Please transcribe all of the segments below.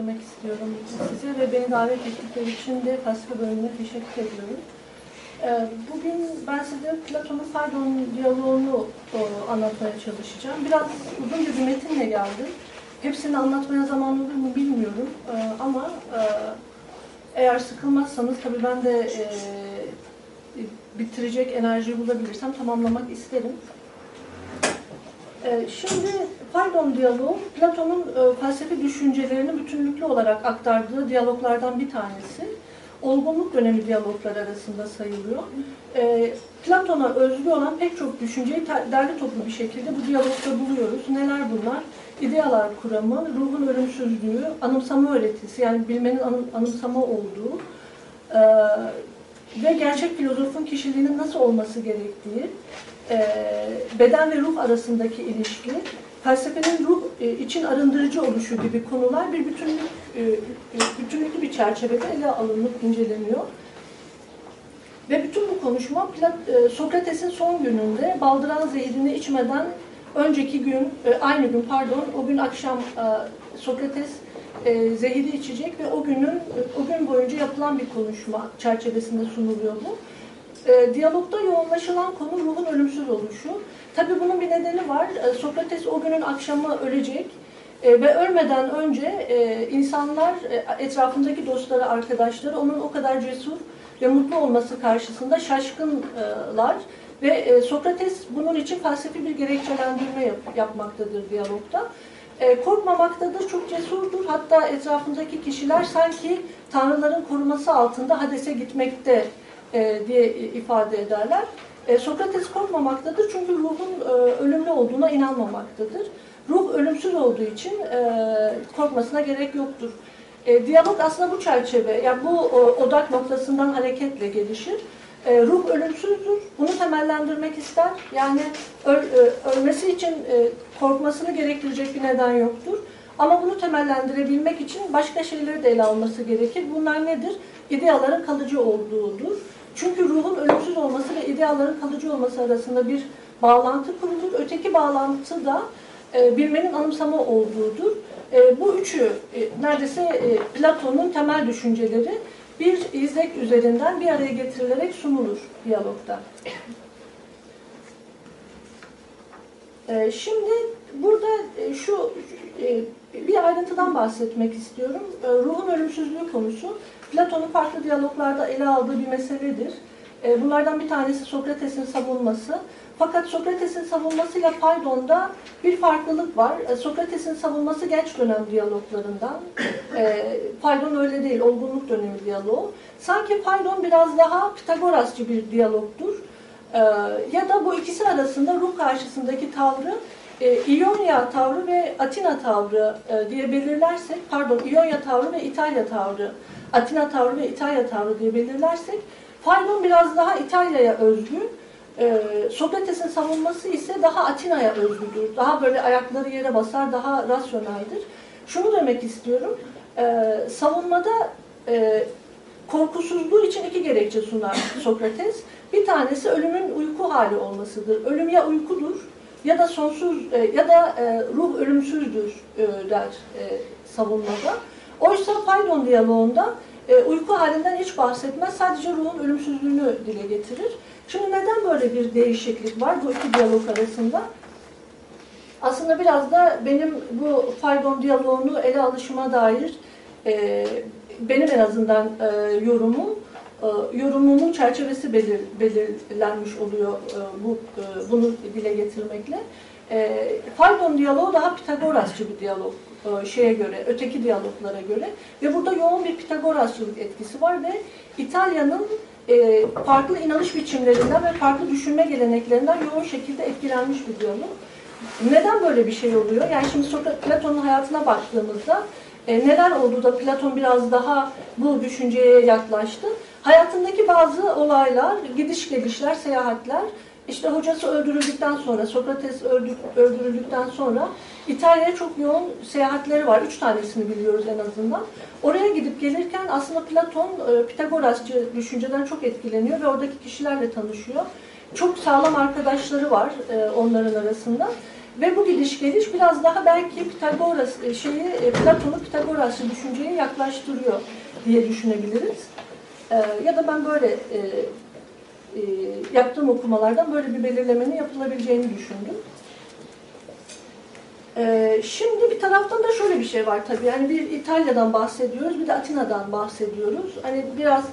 demek istiyorum size ve beni davet ettikleri için de felsefe bölümüne teşekkür ediyorum. Ee, Bugün ben size Platon'un Faydon diyaloğunu e, anlatmaya çalışacağım. Biraz uzunca bir metinle geldim. Hepsini anlatmaya zaman olur mu bilmiyorum Ee, ama e, eğer sıkılmazsanız tabii ben de e, bitirecek enerjiyi bulabilirsem tamamlamak isterim. Şimdi Faydon diyaloğu, Platon'un e, felsefi düşüncelerini bütünlüklü olarak aktardığı diyaloglardan bir tanesi. Olgunluk dönemi diyaloglar arasında sayılıyor. Ee, Platon'a özgü olan pek çok düşünceyi derli toplu bir şekilde bu diyalogda buluyoruz. Neler bunlar? İdealar kuramı, ruhun ölümsüzlüğü, anımsama öğretisi yani bilmenin anım- anımsama olduğu e, ve gerçek filozofun kişiliğinin nasıl olması gerektiği, e, beden ve ruh arasındaki ilişki, felsefenin ruh e, için arındırıcı oluşu gibi konular bir bütünlük, e, e, bütünlüklü bir çerçevede ele alınıp inceleniyor. Ve bütün bu konuşma Sokrates'in son gününde baldıran zehirini içmeden önceki gün, aynı gün pardon, o gün akşam Sokrates zehiri içecek ve o günün o gün boyunca yapılan bir konuşma çerçevesinde sunuluyor bu. Diyalogda yoğunlaşılan konu ruhun ölümsüz oluşu. Tabii bunun bir nedeni var. E, Sokrates o günün akşamı ölecek e, ve ölmeden önce e, insanlar e, etrafındaki dostları, arkadaşları onun o kadar cesur ve mutlu olması karşısında şaşkınlar ve e, Sokrates bunun için felsefi bir gerekçelendirme yap- yapmaktadır diyalogda. E, korkmamaktadır, çok cesurdur. Hatta etrafındaki kişiler sanki tanrıların koruması altında Hades'e gitmekte e, diye ifade ederler. E, Sokrates korkmamaktadır çünkü ruhun e, ölümlü olduğuna inanmamaktadır. Ruh ölümsüz olduğu için e, korkmasına gerek yoktur. E, diyalog aslında bu çerçeve, yani bu o, odak noktasından hareketle gelişir. E, ruh ölümsüzdür, bunu temellendirmek ister. Yani öl, e, ölmesi için e, korkmasını gerektirecek bir neden yoktur. Ama bunu temellendirebilmek için başka şeyleri de ele alması gerekir. Bunlar nedir? İdeaların kalıcı olduğudur. Çünkü ruhun ölümsüz olması ve ideaların kalıcı olması arasında bir bağlantı kurulur. Öteki bağlantı da e, bilmenin anımsama olduğudur. E, bu üçü e, neredeyse e, Platon'un temel düşünceleri bir izlek üzerinden bir araya getirilerek sunulur diyalogda. E, şimdi burada e, şu e, bir ayrıntıdan bahsetmek istiyorum. E, ruhun ölümsüzlüğü konusu Platon'un farklı diyaloglarda ele aldığı bir meseledir. Bunlardan bir tanesi Sokrates'in savunması. Fakat Sokrates'in savunmasıyla Faydon'da bir farklılık var. Sokrates'in savunması genç dönem diyaloglarından. Faydon öyle değil, olgunluk dönemi diyaloğu. Sanki Faydon biraz daha Pitagorasçı bir diyalogdur. Ya da bu ikisi arasında ruh karşısındaki tavrı e, İonya tavrı ve Atina tavrı e, diye belirlersek, pardon İonya tavrı ve İtalya tavrı, Atina tavrı ve İtalya tavrı diye belirlersek, Faydon biraz daha İtalya'ya özgü, e, Sokrates'in savunması ise daha Atina'ya özgüdür. Daha böyle ayakları yere basar, daha rasyoneldir. Şunu demek istiyorum, e, savunmada e, korkusuzluğu için iki gerekçe sunar Sokrates. Bir tanesi ölümün uyku hali olmasıdır. Ölüm ya uykudur ya da sonsuz e, ya da e, ruh ölümsüzdür e, der e, savunmada. Oysa Faydon diyaloğunda e, uyku halinden hiç bahsetmez. Sadece ruhun ölümsüzlüğünü dile getirir. Şimdi neden böyle bir değişiklik var bu iki diyalog arasında? Aslında biraz da benim bu Faydon diyaloğunu ele alışıma dair e, benim en azından e, yorumum, yorumumun çerçevesi belir, belirlenmiş oluyor e, bu e, bunu dile getirmekle. E, Faydon diyaloğu daha Pitagorasçı bir diyalog e, şeye göre, öteki diyaloglara göre ve burada yoğun bir Pitagorasçılık etkisi var ve İtalya'nın e, farklı inanış biçimlerinden ve farklı düşünme geleneklerinden yoğun şekilde etkilenmiş bir diyalog. Neden böyle bir şey oluyor? Yani şimdi Platon'un hayatına baktığımızda e, neler oldu da Platon biraz daha bu düşünceye yaklaştı? Hayatındaki bazı olaylar, gidiş gelişler, seyahatler, işte hocası öldürüldükten sonra, Sokrates öldü, öldürüldükten sonra İtalya'ya çok yoğun seyahatleri var. Üç tanesini biliyoruz en azından. Oraya gidip gelirken aslında Platon e, Pitagorasçı düşünceden çok etkileniyor ve oradaki kişilerle tanışıyor. Çok sağlam arkadaşları var e, onların arasında. Ve bu gidiş geliş biraz daha belki Pitagoras e, şeyi Platon'u Pitagorasçı düşünceye yaklaştırıyor diye düşünebiliriz. E, ya da ben böyle e, e, yaptığım okumalardan böyle bir belirlemenin yapılabileceğini düşündüm. E, şimdi bir taraftan da şöyle bir şey var tabii. Yani bir İtalya'dan bahsediyoruz, bir de Atina'dan bahsediyoruz. Hani biraz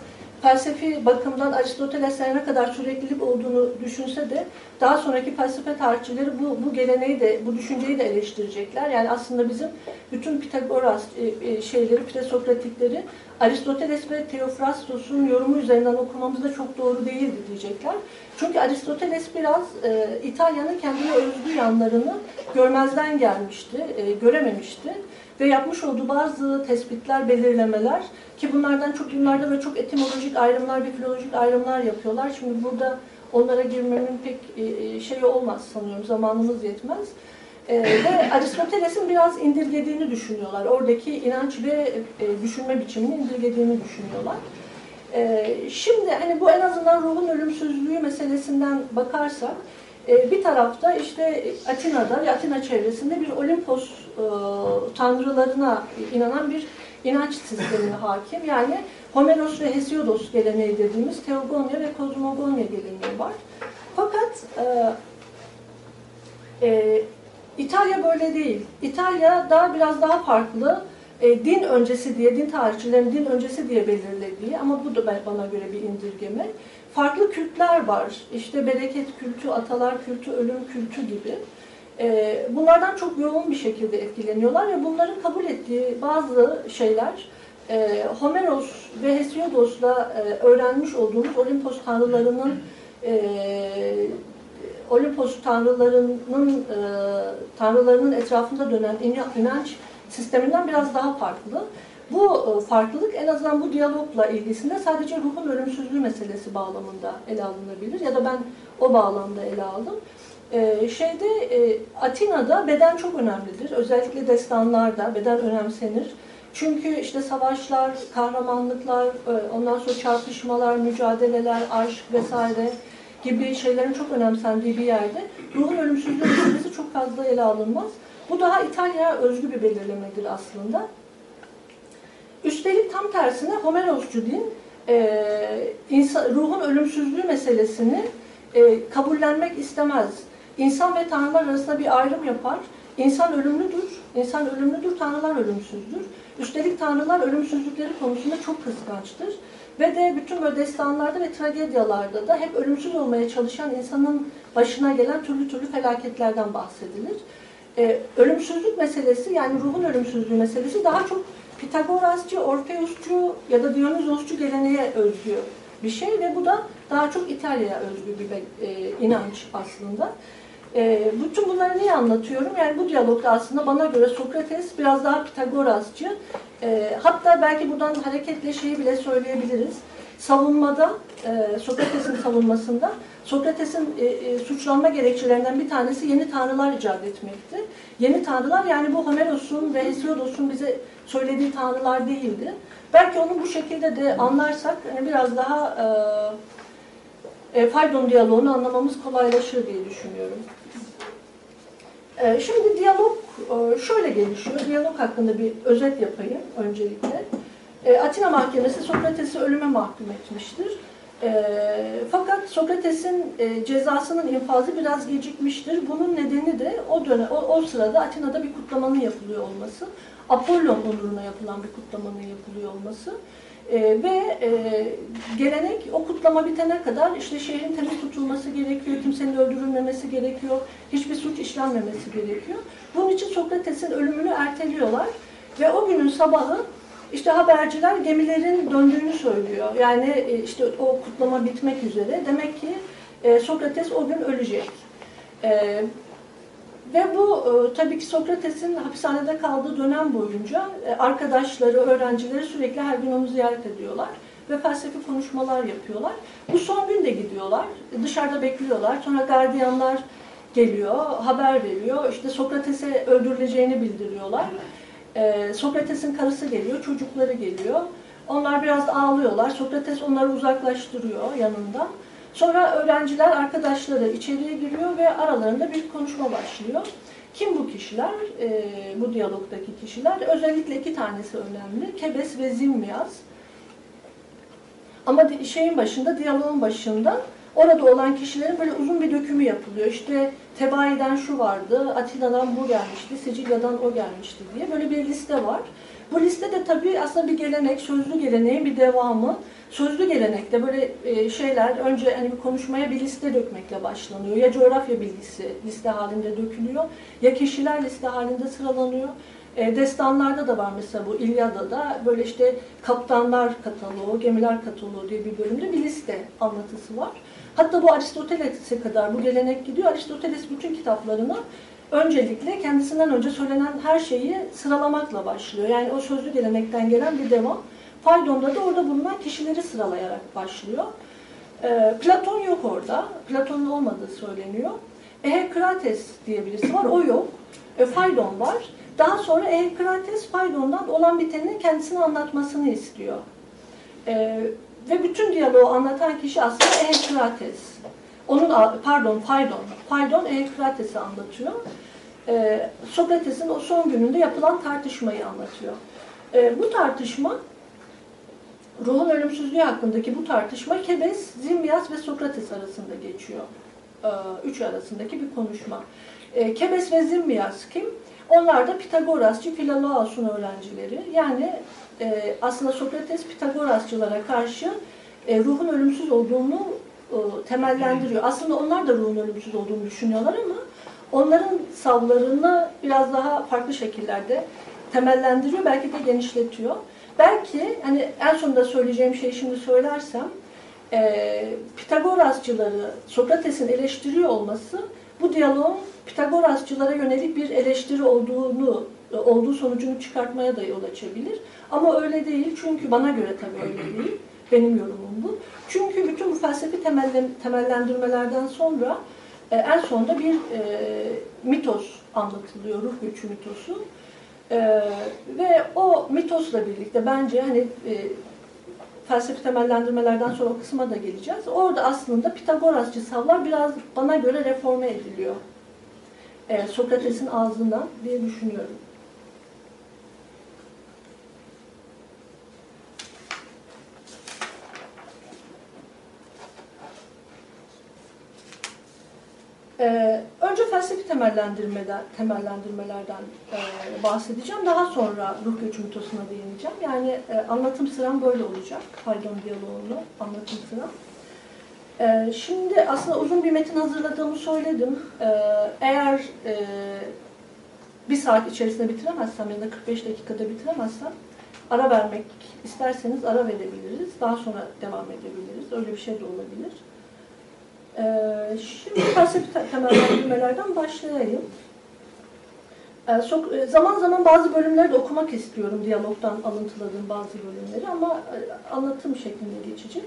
felsefi bakımdan Aristoteles'e ne kadar süreklilik olduğunu düşünse de daha sonraki felsefe tarihçileri bu, bu geleneği de, bu düşünceyi de eleştirecekler. Yani aslında bizim bütün Pitagoras e, e, şeyleri, presokratikleri Aristoteles ve Theophrastos'un yorumu üzerinden okumamız da çok doğru değildi diyecekler. Çünkü Aristoteles biraz e, İtalya'nın kendine özgü yanlarını görmezden gelmişti, e, görememişti ve yapmış olduğu bazı tespitler, belirlemeler ki bunlardan çok bunlarda ve çok etimolojik ayrımlar ve filolojik ayrımlar yapıyorlar. Şimdi burada onlara girmemin pek şeyi olmaz sanıyorum, zamanımız yetmez. E, ve Aristoteles'in biraz indirgediğini düşünüyorlar. Oradaki inanç ve düşünme biçimini indirgediğini düşünüyorlar. Şimdi hani bu en azından ruhun ölümsüzlüğü meselesinden bakarsak e, bir tarafta işte Atina'da ve Atina çevresinde bir Olimpos e, tanrılarına inanan bir inanç sistemine hakim. Yani Homeros ve Hesiodos geleneği dediğimiz Teogonya ve Kozmogonya geleneği var. Fakat e, e, İtalya böyle değil. İtalya daha biraz daha farklı. E, din öncesi diye, din tarihçilerin din öncesi diye belirlediği ama bu da bana göre bir indirgeme. Farklı kültler var. İşte bereket kültü, atalar kültü, ölüm kültü gibi. E, bunlardan çok yoğun bir şekilde etkileniyorlar ve bunların kabul ettiği bazı şeyler e, Homeros ve Hesiodos'la e, öğrenmiş olduğumuz Olimpos tanrılarının e, Olimpos tanrılarının e, tanrılarının etrafında dönen inanç sisteminden biraz daha farklı. Bu e, farklılık en azından bu diyalogla ilgisinde sadece ruhun ölümsüzlüğü meselesi bağlamında ele alınabilir ya da ben o bağlamda ele aldım. Ee, şeyde e, Atina'da beden çok önemlidir. Özellikle destanlarda beden önemsenir. Çünkü işte savaşlar, kahramanlıklar, e, ondan sonra çarpışmalar, mücadeleler, aşk vesaire gibi şeylerin çok önemsendiği bir yerde ruhun ölümsüzlüğü meselesi çok fazla ele alınmaz. Bu daha İtalya'ya özgü bir belirlemedir aslında. Üstelik tam tersine Homeroscu din e, insan, ruhun ölümsüzlüğü meselesini e, kabullenmek istemez. İnsan ve tanrılar arasında bir ayrım yapar. İnsan ölümlüdür, insan ölümlüdür, tanrılar ölümsüzdür. Üstelik tanrılar ölümsüzlükleri konusunda çok kıskançtır. Ve de bütün böyle destanlarda ve tragedyalarda da hep ölümsüz olmaya çalışan insanın başına gelen türlü türlü felaketlerden bahsedilir. Ee, ölümsüzlük meselesi yani ruhun ölümsüzlüğü meselesi daha çok Pitagorasçı, Orfeusçu ya da Dionysosçu geleneğe özgü bir şey ve bu da daha çok İtalya'ya özgü bir e, inanç aslında. E, bütün bunları niye anlatıyorum? Yani bu diyalogda aslında bana göre Sokrates biraz daha Pitagorasçı. E, hatta belki buradan hareketle şeyi bile söyleyebiliriz. Savunmada, e, Sokrates'in savunmasında Sokrates'in e, e, suçlanma gerekçelerinden bir tanesi yeni tanrılar icat etmekti. Yeni tanrılar yani bu Homeros'un ve Hesiodos'un bize söylediği tanrılar değildi. Belki onu bu şekilde de anlarsak hani biraz daha e, e, Faydon diyaloğunu anlamamız kolaylaşır diye düşünüyorum. E, şimdi diyalog e, şöyle gelişiyor. Diyalog hakkında bir özet yapayım öncelikle. E, Atina Mahkemesi Sokrates'i ölüme mahkum etmiştir. E, fakat Sokrates'in e, cezasının infazı biraz gecikmiştir. Bunun nedeni de o dönem, o, o sırada Atina'da bir kutlamanın yapılıyor olması. Apollon onuruna yapılan bir kutlamanın yapılıyor olması. E, ve e, gelenek o kutlama bitene kadar işte şehrin temiz tutulması gerekiyor, kimsenin öldürülmemesi gerekiyor, hiçbir suç işlenmemesi gerekiyor. Bunun için Sokrates'in ölümünü erteliyorlar ve o günün sabahı işte haberciler gemilerin döndüğünü söylüyor. Yani e, işte o kutlama bitmek üzere. Demek ki e, Sokrates o gün ölecek. E, ve bu tabii ki Sokrates'in hapishanede kaldığı dönem boyunca arkadaşları, öğrencileri sürekli her gün onu ziyaret ediyorlar ve felsefi konuşmalar yapıyorlar. Bu son gün de gidiyorlar. Dışarıda bekliyorlar. Sonra gardiyanlar geliyor, haber veriyor. İşte Sokrates'e öldürüleceğini bildiriyorlar. Ee, Sokrates'in karısı geliyor, çocukları geliyor. Onlar biraz ağlıyorlar. Sokrates onları uzaklaştırıyor yanında. Sonra öğrenciler, arkadaşları içeriye giriyor ve aralarında bir konuşma başlıyor. Kim bu kişiler? E, bu diyalogdaki kişiler. Özellikle iki tanesi önemli. Kebes ve Zimyaz. Ama şeyin başında, diyaloğun başında orada olan kişilerin böyle uzun bir dökümü yapılıyor. İşte Tebai'den şu vardı, Atina'dan bu gelmişti, Sicilya'dan o gelmişti diye böyle bir liste var. Bu liste de tabii aslında bir gelenek, sözlü geleneğin bir devamı. Sözlü gelenekte böyle e, şeyler önce hani bir konuşmaya bir liste dökmekle başlanıyor. Ya coğrafya bilgisi liste halinde dökülüyor ya kişiler liste halinde sıralanıyor. E, destanlarda da var mesela bu İlyada'da böyle işte kaptanlar kataloğu, gemiler kataloğu diye bir bölümde bir liste anlatısı var. Hatta bu Aristoteles'e kadar bu gelenek gidiyor. Aristoteles bütün kitaplarını öncelikle kendisinden önce söylenen her şeyi sıralamakla başlıyor. Yani o sözlü gelenekten gelen bir devam. Faydon'da da orada bulunan kişileri sıralayarak başlıyor. E, Platon yok orada. Platon'un olmadığı söyleniyor. Ehekrates diye birisi var. O yok. E, Faydon var. Daha sonra Ehekrates Faydon'dan olan bitenin kendisine anlatmasını istiyor. E, ve bütün diyaloğu anlatan kişi aslında Ehekrates. Onun pardon Faydon. Faydon Ehektrates'i anlatıyor. Ee, Sokrates'in o son gününde yapılan tartışmayı anlatıyor. Ee, bu tartışma ruhun ölümsüzlüğü hakkındaki bu tartışma Kebes, Zimyas ve Sokrates arasında geçiyor. Ee, üç arasındaki bir konuşma. Kebes ve Zimyas kim? Onlar da Pitagorasçı Filolaos'un öğrencileri. Yani e, aslında Sokrates Pitagorasçılara karşı e, ruhun ölümsüz olduğunu e, temellendiriyor. Aslında onlar da ruhun ölümsüz olduğunu düşünüyorlar ama onların savlarını biraz daha farklı şekillerde temellendiriyor, belki de genişletiyor. Belki hani en sonunda söyleyeceğim şeyi şimdi söylersem e, Pitagorasçıları Sokrates'in eleştiriyor olması bu diyaloğun Pitagorasçılara yönelik bir eleştiri olduğunu olduğu sonucunu çıkartmaya da yol açabilir. Ama öyle değil çünkü bana göre tabii öyle değil. Benim yorumum bu. Çünkü bütün bu felsefi temellendirmelerden sonra e, en sonunda bir e, mitos anlatılıyor, ruh göçü mitosu. E, ve o mitosla birlikte bence hani e, felsefi temellendirmelerden sonra o kısma da geleceğiz. Orada aslında Pitagorasçı savlar biraz bana göre reforme ediliyor. E, Sokrates'in ağzından diye düşünüyorum. Ee, önce felsefi temellendirmeden, temellendirmelerden e, bahsedeceğim. Daha sonra ruh göçü mitosuna değineceğim. Yani e, anlatım sıram böyle olacak. Faydon diyaloğunu anlatım sıram. E, şimdi aslında uzun bir metin hazırladığımı söyledim. E, eğer e, bir saat içerisinde bitiremezsem ya da 45 dakikada bitiremezsem ara vermek isterseniz ara verebiliriz. Daha sonra devam edebiliriz. Öyle bir şey de olabilir. Ee, şimdi felsefi temellendirmelerden başlayayım. Ee, e, zaman zaman bazı bölümleri de okumak istiyorum, diyalogdan alıntıladığım bazı bölümleri ama e, anlatım şeklinde geçecek.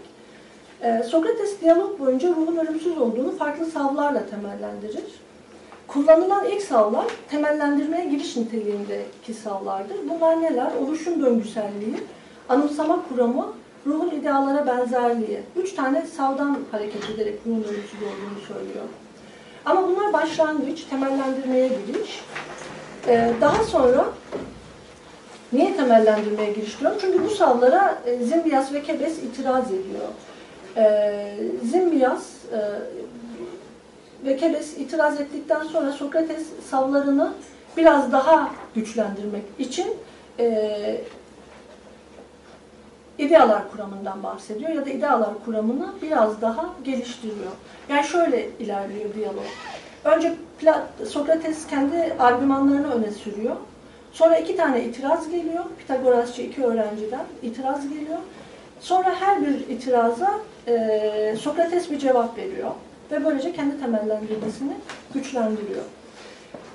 Ee, Sokrates diyalog boyunca ruhun ölümsüz olduğunu farklı savlarla temellendirir. Kullanılan ilk savlar temellendirmeye giriş niteliğindeki savlardır. Bunlar neler? Oluşum döngüselliği, anımsama kuramı, ruhun ideallara benzerliği. Üç tane savdan hareket ederek ruhun ölümsüz olduğunu söylüyor. Ama bunlar başlangıç, temellendirmeye giriş. Ee, daha sonra niye temellendirmeye giriş diyorum? Çünkü bu savlara e, Zimbias ve Kebes itiraz ediyor. Ee, Zimbias e, ve Kebes itiraz ettikten sonra Sokrates savlarını biraz daha güçlendirmek için e, idealar kuramından bahsediyor ya da idealar kuramını biraz daha geliştiriyor. Yani şöyle ilerliyor diyalog. Önce Sokrates kendi argümanlarını öne sürüyor. Sonra iki tane itiraz geliyor. Pitagorasçı iki öğrenciden itiraz geliyor. Sonra her bir itiraza e, Sokrates bir cevap veriyor. Ve böylece kendi temellendirmesini güçlendiriyor.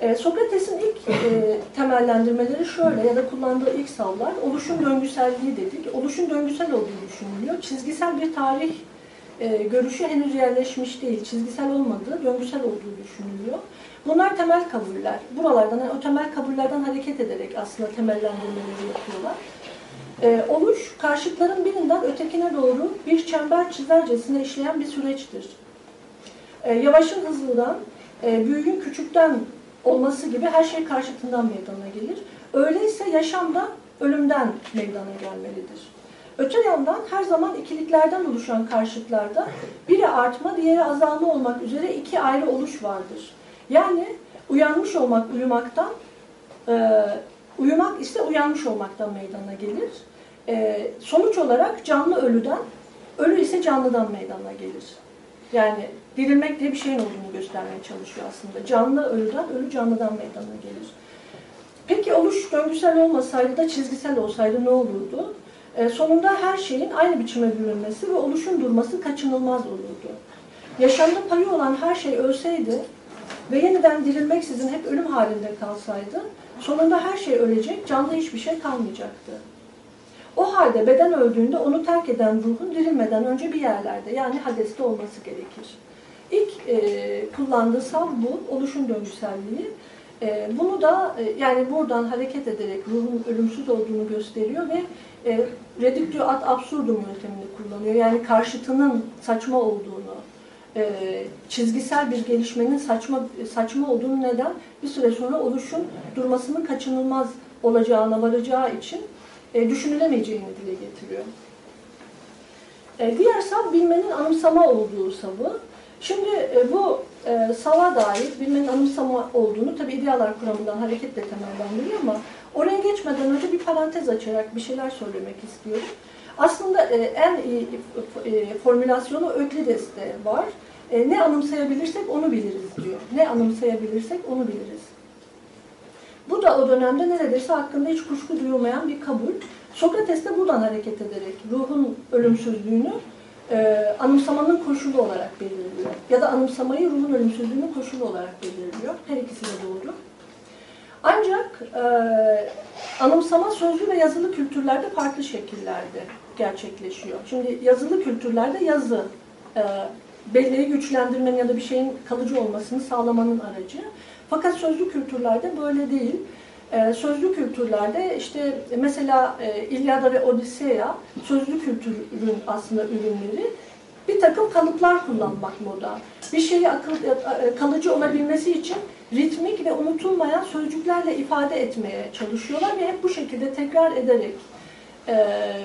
E, Sokrates'in ilk e, temellendirmeleri şöyle ya da kullandığı ilk savlar oluşum döngüselliği dedik. Oluşum döngüsel olduğu düşünülüyor. Çizgisel bir tarih e, görüşü henüz yerleşmiş değil. Çizgisel olmadığı, döngüsel olduğu düşünülüyor. Bunlar temel kabuller. Buralardan, yani o temel kabullerden hareket ederek aslında temellendirmeleri yapıyorlar. E, oluş, karşıtların birinden ötekine doğru bir çember çizercesine işleyen bir süreçtir. E, yavaşın hızlıdan, e, büyüğün küçükten olması gibi her şey karşıtından meydana gelir. Öyleyse yaşam da ölümden meydana gelmelidir. Öte yandan her zaman ikiliklerden oluşan karşıtlarda biri artma, diğeri azalma olmak üzere iki ayrı oluş vardır. Yani uyanmış olmak uyumaktan, e, uyumak ise uyanmış olmaktan meydana gelir. E, sonuç olarak canlı ölüden, ölü ise canlıdan meydana gelir. Yani dirilmek diye bir şeyin olduğunu göstermeye çalışıyor aslında. Canlı ölüden, ölü canlıdan meydana gelir. Peki oluş döngüsel olmasaydı da çizgisel olsaydı ne olurdu? E, sonunda her şeyin aynı biçime bürünmesi ve oluşun durması kaçınılmaz olurdu. Yaşamda payı olan her şey ölseydi ve yeniden dirilmeksizin hep ölüm halinde kalsaydı, sonunda her şey ölecek, canlı hiçbir şey kalmayacaktı. O halde beden öldüğünde onu terk eden ruhun dirilmeden önce bir yerlerde yani hadeste olması gerekir. İlk e, kullandığı sav bu, oluşun döngüselliği. E, bunu da e, yani buradan hareket ederek ruhun ölümsüz olduğunu gösteriyor ve e, reductio ad absurdum yöntemini kullanıyor. Yani karşıtının saçma olduğunu, e, çizgisel bir gelişmenin saçma saçma olduğunu neden bir süre sonra oluşun durmasının kaçınılmaz olacağına varacağı için e, düşünülemeyeceğini dile getiriyor. E, diğer sav bilmenin anımsama olduğu savı. Şimdi e, bu e, sava dair bilmenin anımsama olduğunu tabi idealar kuramından hareketle temellendiriyor ama oraya geçmeden önce bir parantez açarak bir şeyler söylemek istiyorum. Aslında en iyi formülasyonu Öklides'te var. Ne anımsayabilirsek onu biliriz diyor. Ne anımsayabilirsek onu biliriz. Bu da o dönemde neredeyse hakkında hiç kuşku duyulmayan bir kabul. Sokrates de buradan hareket ederek ruhun ölümsüzlüğünü e, anımsamanın koşulu olarak belirliyor. Ya da anımsamayı ruhun ölümsüzlüğünün koşulu olarak belirliyor. Her ikisi de doğru. Ancak e, anımsama sözlü ve yazılı kültürlerde farklı şekillerde gerçekleşiyor. Şimdi yazılı kültürlerde yazı e, belleği güçlendirmenin ya da bir şeyin kalıcı olmasını sağlamanın aracı. Fakat sözlü kültürlerde böyle değil. Ee, sözlü kültürlerde işte mesela e, İlyada ve Odiseya sözlü kültürün aslında ürünleri bir takım kalıplar kullanmak moda. Bir şeyi akıl, e, e, kalıcı olabilmesi için ritmik ve unutulmayan sözcüklerle ifade etmeye çalışıyorlar ve hep bu şekilde tekrar ederek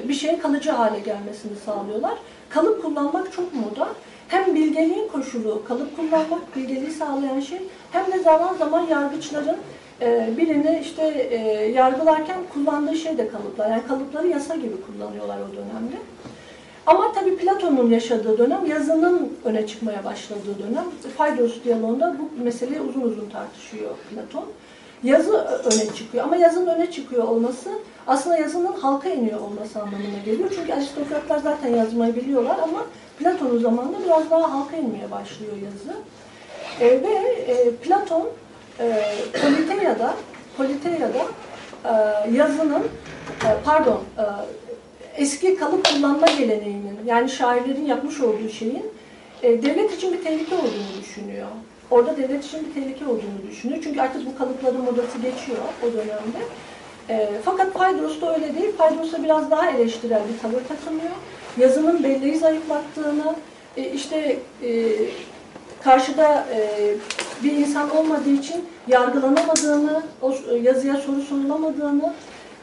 bir şeyin kalıcı hale gelmesini sağlıyorlar. Kalıp kullanmak çok moda. Hem bilgeliğin koşulu, kalıp kullanmak, bilgeliği sağlayan şey, hem de zaman zaman yargıçların e, birini işte e, yargılarken kullandığı şey de kalıplar. Yani kalıpları yasa gibi kullanıyorlar o dönemde. Ama tabii Platon'un yaşadığı dönem yazının öne çıkmaya başladığı dönem. Phaedrus diyaloğunda bu meseleyi uzun uzun tartışıyor Platon. Yazı öne çıkıyor ama yazının öne çıkıyor olması aslında yazının halka iniyor olması anlamına geliyor. Çünkü aristokratlar zaten yazmayı biliyorlar ama Platon'un zamanında biraz daha halka inmeye başlıyor yazı. E, ve e, Platon e, Politeia'da Politeia'da e, yazının e, pardon e, eski kalıp kullanma geleneğinin yani şairlerin yapmış olduğu şeyin e, devlet için bir tehlike olduğunu düşünüyor. Orada devlet için bir tehlike olduğunu düşünüyor. Çünkü artık bu kalıpların modası geçiyor o dönemde. E, fakat Phaedrus'ta öyle değil. Phaedrus'ta biraz daha eleştirel bir tavır takınıyor. Yazının belleği zayıflattığını, e, işte e, karşıda e, bir insan olmadığı için yargılanamadığını, o yazıya soru sorulamadığını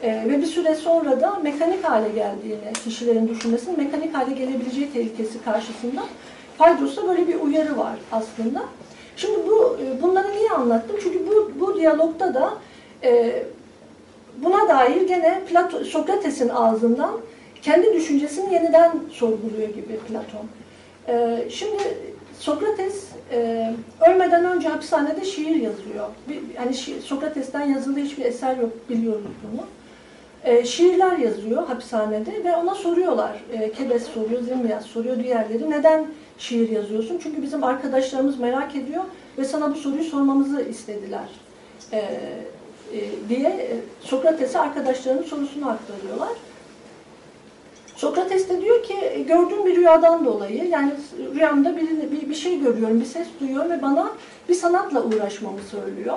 e, ve bir süre sonra da mekanik hale geldiğini, kişilerin düşünmesinin mekanik hale gelebileceği tehlikesi karşısında Phaedrus'ta böyle bir uyarı var aslında. Şimdi bu e, bunları niye anlattım? Çünkü bu, bu diyalogda da e, buna dair gene Plato, Sokrates'in ağzından kendi düşüncesini yeniden sorguluyor gibi Platon. E, şimdi Sokrates e, ölmeden önce hapishanede şiir yazıyor. Bir, yani şi, Sokrates'ten yazılı hiçbir eser yok, biliyoruz bunu. E, şiirler yazıyor hapishanede ve ona soruyorlar. E, Kebes soruyor, Zimriyaz soruyor, diğerleri. Neden şiir yazıyorsun? Çünkü bizim arkadaşlarımız merak ediyor ve sana bu soruyu sormamızı istediler. E, e, diye Sokrates'e arkadaşlarının sorusunu aktarıyorlar. Sokrates de diyor ki e, gördüğüm bir rüyadan dolayı yani rüyamda bir, bir, bir şey görüyorum, bir ses duyuyorum ve bana bir sanatla uğraşmamı söylüyor.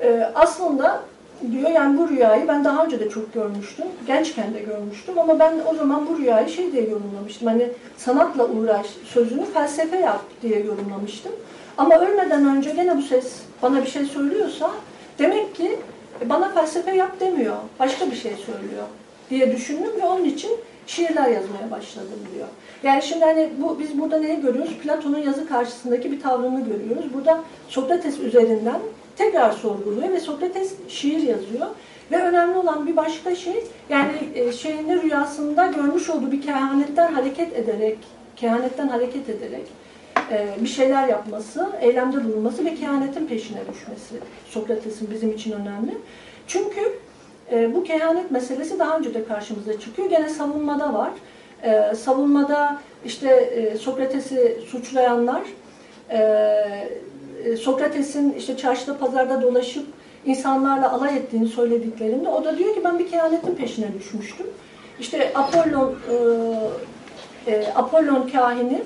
Ee, aslında diyor yani bu rüyayı ben daha önce de çok görmüştüm. Gençken de görmüştüm ama ben o zaman bu rüyayı şey diye yorumlamıştım. Hani sanatla uğraş sözünü felsefe yap diye yorumlamıştım. Ama ölmeden önce gene bu ses bana bir şey söylüyorsa demek ki bana felsefe yap demiyor. Başka bir şey söylüyor diye düşündüm ve onun için şiirler yazmaya başladım diyor. Yani şimdi hani bu biz burada neyi görüyoruz? Platon'un yazı karşısındaki bir tavrını görüyoruz. Burada Sokrates üzerinden tekrar sorguluyor ve Sokrates şiir yazıyor. Ve önemli olan bir başka şey yani e, şeyini rüyasında görmüş olduğu bir kehanetten hareket ederek kehanetten hareket ederek e, bir şeyler yapması, eylemde bulunması ve kehanetin peşine düşmesi Sokrates'in bizim için önemli. Çünkü e, bu kehanet meselesi daha önce de karşımıza çıkıyor. Gene savunmada var. E, savunmada işte e, Sokrates'i suçlayanlar e, e, Sokrates'in işte çarşıda pazarda dolaşıp insanlarla alay ettiğini söylediklerinde o da diyor ki ben bir kehanetin peşine düşmüştüm. İşte Apollon e, e, Apollon kahini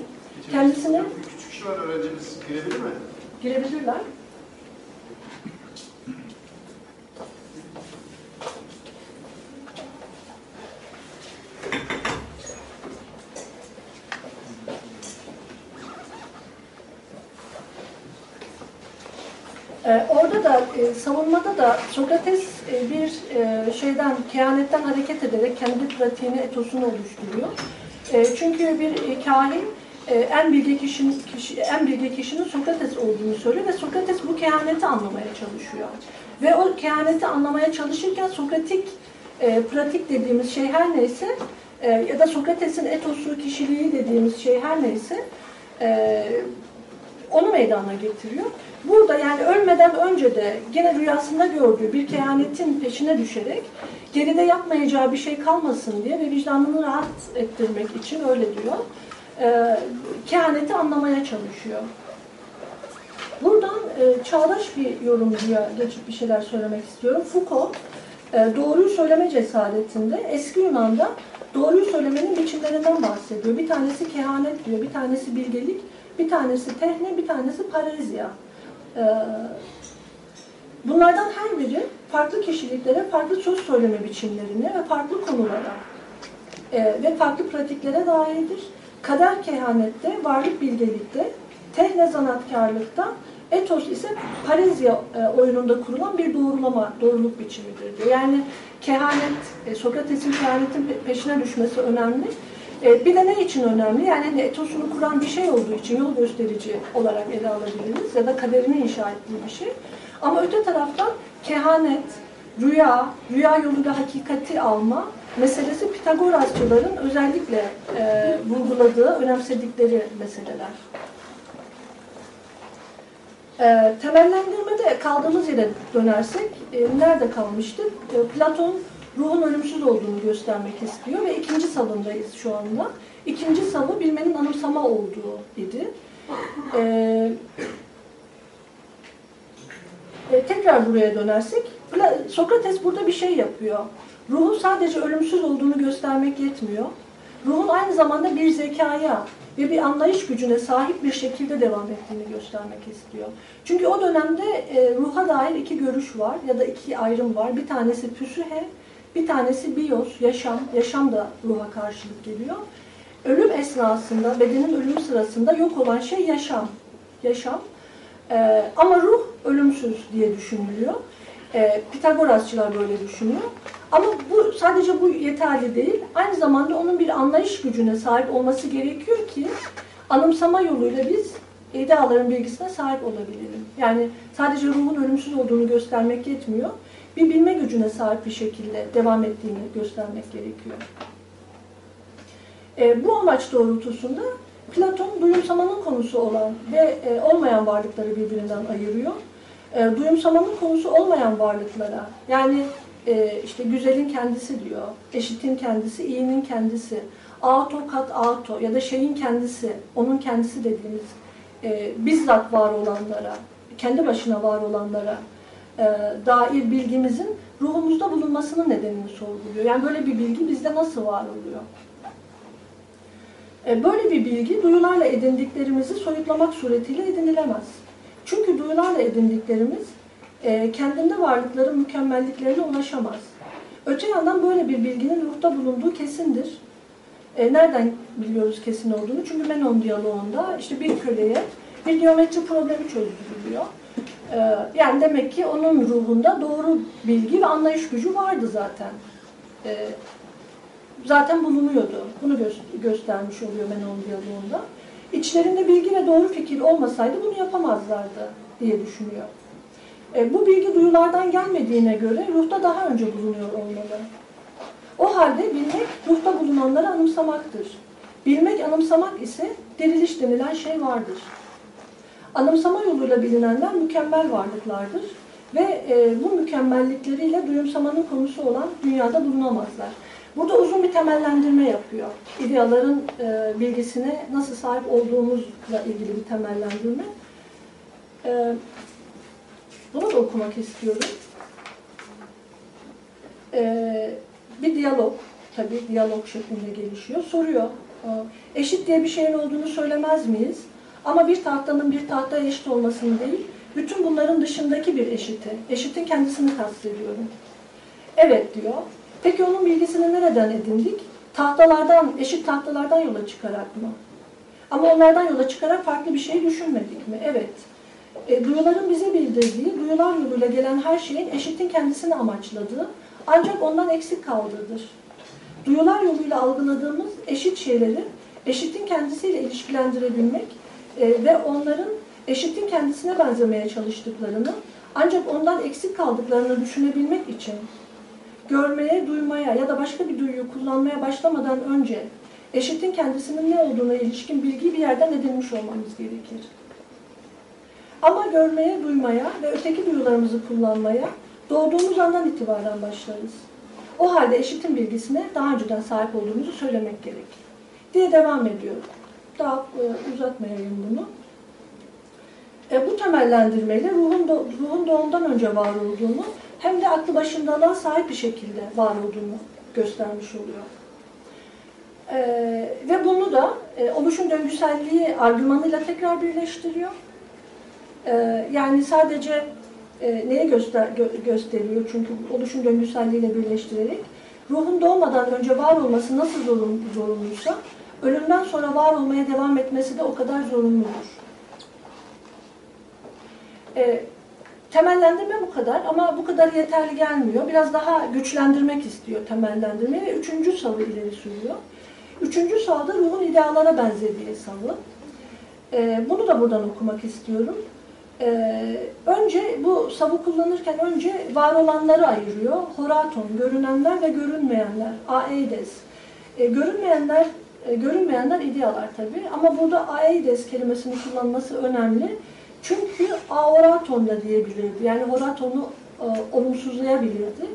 kendisine Bir küçük kişi var öğrencimiz girebilir mi? girebilirler. Orada da e, savunmada da Sokrates e, bir e, şeyden kehanetten hareket ederek kendi pratiğini etosunu oluşturuyor. Çünkü bir kahin en bilge kişinin kişi, en bilge kişinin Sokrates olduğunu söylüyor ve Sokrates bu kehaneti anlamaya çalışıyor. Ve o kehaneti anlamaya çalışırken Sokratik pratik dediğimiz şey her neyse ya da Sokrates'in etosu, kişiliği dediğimiz şey her neyse onu meydana getiriyor. Burada yani ölmeden önce de gene rüyasında gördüğü bir kehanetin peşine düşerek geride yapmayacağı bir şey kalmasın diye ve vicdanını rahat ettirmek için öyle diyor. E, kehaneti anlamaya çalışıyor. Buradan e, çağdaş bir yorumcuya geçip bir şeyler söylemek istiyorum. Foucault, e, doğruyu söyleme cesaretinde eski Yunan'da doğruyu söylemenin biçimlerinden bahsediyor. Bir tanesi kehanet diyor, bir tanesi bilgelik, bir tanesi tehne, bir tanesi parezya. E, bunlardan her biri farklı kişiliklere, farklı söz söyleme biçimlerine ve farklı konulara e, ve farklı pratiklere dairdir. Kader kehanette, varlık bilgelikte, tehne zanatkarlıkta, etos ise parezya e, oyununda kurulan bir doğrulama, doğruluk biçimidir diyor. Yani kehanet, e, Sokrates'in kehanetin pe- peşine düşmesi önemli. E, bir de ne için önemli? Yani etosunu kuran bir şey olduğu için yol gösterici olarak ele alabiliriz ya da kaderini inşa ettiği bir şey. Ama öte taraftan kehanet, rüya, rüya yoluyla hakikati alma meselesi Pitagorasçıların özellikle e, vurguladığı, önemsedikleri meseleler. E, temellendirmede kaldığımız yere dönersek, e, nerede kalmıştık? E, Platon ruhun ölümsüz olduğunu göstermek istiyor ve ikinci savundayız şu anda. İkinci savı bilmenin anımsama olduğu idi. E, e, tekrar buraya dönersek, Sokrates burada bir şey yapıyor. Ruhun sadece ölümsüz olduğunu göstermek yetmiyor. Ruhun aynı zamanda bir zekaya ve bir anlayış gücüne sahip bir şekilde devam ettiğini göstermek istiyor. Çünkü o dönemde e, ruha dair iki görüş var ya da iki ayrım var. Bir tanesi püsühe, bir tanesi bios, yaşam. Yaşam da ruha karşılık geliyor. Ölüm esnasında, bedenin ölüm sırasında yok olan şey yaşam. Yaşam. E, ama ruh ölümsüz diye düşünülüyor. E, Pitagorasçılar böyle düşünüyor. Ama bu sadece bu yeterli değil. Aynı zamanda onun bir anlayış gücüne sahip olması gerekiyor ki anımsama yoluyla biz ideaların bilgisine sahip olabilelim. Yani sadece ruhun ölümsüz olduğunu göstermek yetmiyor. Bir bilme gücüne sahip bir şekilde devam ettiğini göstermek gerekiyor. E, bu amaç doğrultusunda Platon duyumsamanın konusu olan ve e, olmayan varlıkları birbirinden ayırıyor. E, duyumsamanın konusu olmayan varlıklara yani e, işte güzelin kendisi diyor, eşitin kendisi, iyinin kendisi, auto kat auto ya da şeyin kendisi, onun kendisi dediğimiz e, bizzat var olanlara, kendi başına var olanlara dair bilgimizin ruhumuzda bulunmasının nedenini sorguluyor. Yani böyle bir bilgi bizde nasıl var oluyor? E, böyle bir bilgi duyularla edindiklerimizi soyutlamak suretiyle edinilemez. Çünkü duyularla edindiklerimiz e, kendinde varlıkların mükemmelliklerine ulaşamaz. Öte yandan böyle bir bilginin ruhta bulunduğu kesindir. E, nereden biliyoruz kesin olduğunu? Çünkü Menon diyaloğunda işte bir köleye bir geometri problemi çözdürülüyor. Ee, yani demek ki onun ruhunda doğru bilgi ve anlayış gücü vardı zaten. Ee, zaten bulunuyordu. Bunu gö- göstermiş oluyor Menon diyaloğunda. İçlerinde bilgi ve doğru fikir olmasaydı bunu yapamazlardı diye düşünüyor. E, bu bilgi duyulardan gelmediğine göre ruhta daha önce bulunuyor olmalı. O halde bilmek ruhta bulunanları anımsamaktır. Bilmek anımsamak ise diriliş denilen şey vardır. Anımsama yoluyla bilinenler mükemmel varlıklardır ve e, bu mükemmellikleriyle duyumsamanın konusu olan dünyada bulunamazlar. Burada uzun bir temellendirme yapıyor. İdeaların e, bilgisine nasıl sahip olduğumuzla ilgili bir temellendirme. E, bunu da okumak istiyorum. E, bir diyalog, tabii diyalog şeklinde gelişiyor. Soruyor, e, eşit diye bir şeyin olduğunu söylemez miyiz? Ama bir tahtanın bir tahtaya eşit olmasını değil, bütün bunların dışındaki bir eşiti, eşitin kendisini kastediyorum. Evet diyor. Peki onun bilgisini nereden edindik? Tahtalardan, eşit tahtalardan yola çıkarak mı? Ama onlardan yola çıkarak farklı bir şey düşünmedik mi? Evet. E, duyuların bize bildirdiği, duyular yoluyla gelen her şeyin eşitin kendisini amaçladığı, ancak ondan eksik kaldığıdır. Duyular yoluyla algıladığımız eşit şeyleri eşitin kendisiyle ilişkilendirebilmek e, ve onların eşitin kendisine benzemeye çalıştıklarını, ancak ondan eksik kaldıklarını düşünebilmek için görmeye, duymaya ya da başka bir duyuyu kullanmaya başlamadan önce eşitin kendisinin ne olduğuna ilişkin bilgiyi bir yerden edinmiş olmamız gerekir. Ama görmeye, duymaya ve öteki duyularımızı kullanmaya doğduğumuz andan itibaren başlarız. O halde eşitin bilgisine daha önceden sahip olduğumuzu söylemek gerek. Diye devam ediyor. Daha e, uzatmayayım bunu. E, bu temellendirmeyle ruhun, ruhun doğumdan önce var olduğunu hem de aklı başındalığa sahip bir şekilde var olduğunu göstermiş oluyor. E, ve bunu da e, oluşum döngüselliği argümanıyla tekrar birleştiriyor. E, yani sadece e, neye göster gö gösteriyor? Çünkü oluşum döngüselliğiyle birleştirerek ruhun doğmadan önce var olması nasıl zorun, zorunluysa ölümden sonra var olmaya devam etmesi de o kadar zorunludur. E, temellendirme bu kadar ama bu kadar yeterli gelmiyor. Biraz daha güçlendirmek istiyor temellendirmeyi ve üçüncü savı ileri sürüyor. Üçüncü savda ruhun ideallara benzediği savı. E, bunu da buradan okumak istiyorum. Ee, önce bu savı kullanırken önce var olanları ayırıyor. Horaton, görünenler ve görünmeyenler. Aeides. Ee, görünmeyenler e, görünmeyenler idealar tabii. Ama burada aeides kelimesini kullanması önemli. Çünkü aoraton da diyebilirdi. Yani horatonu e, olumsuzlayabilirdi.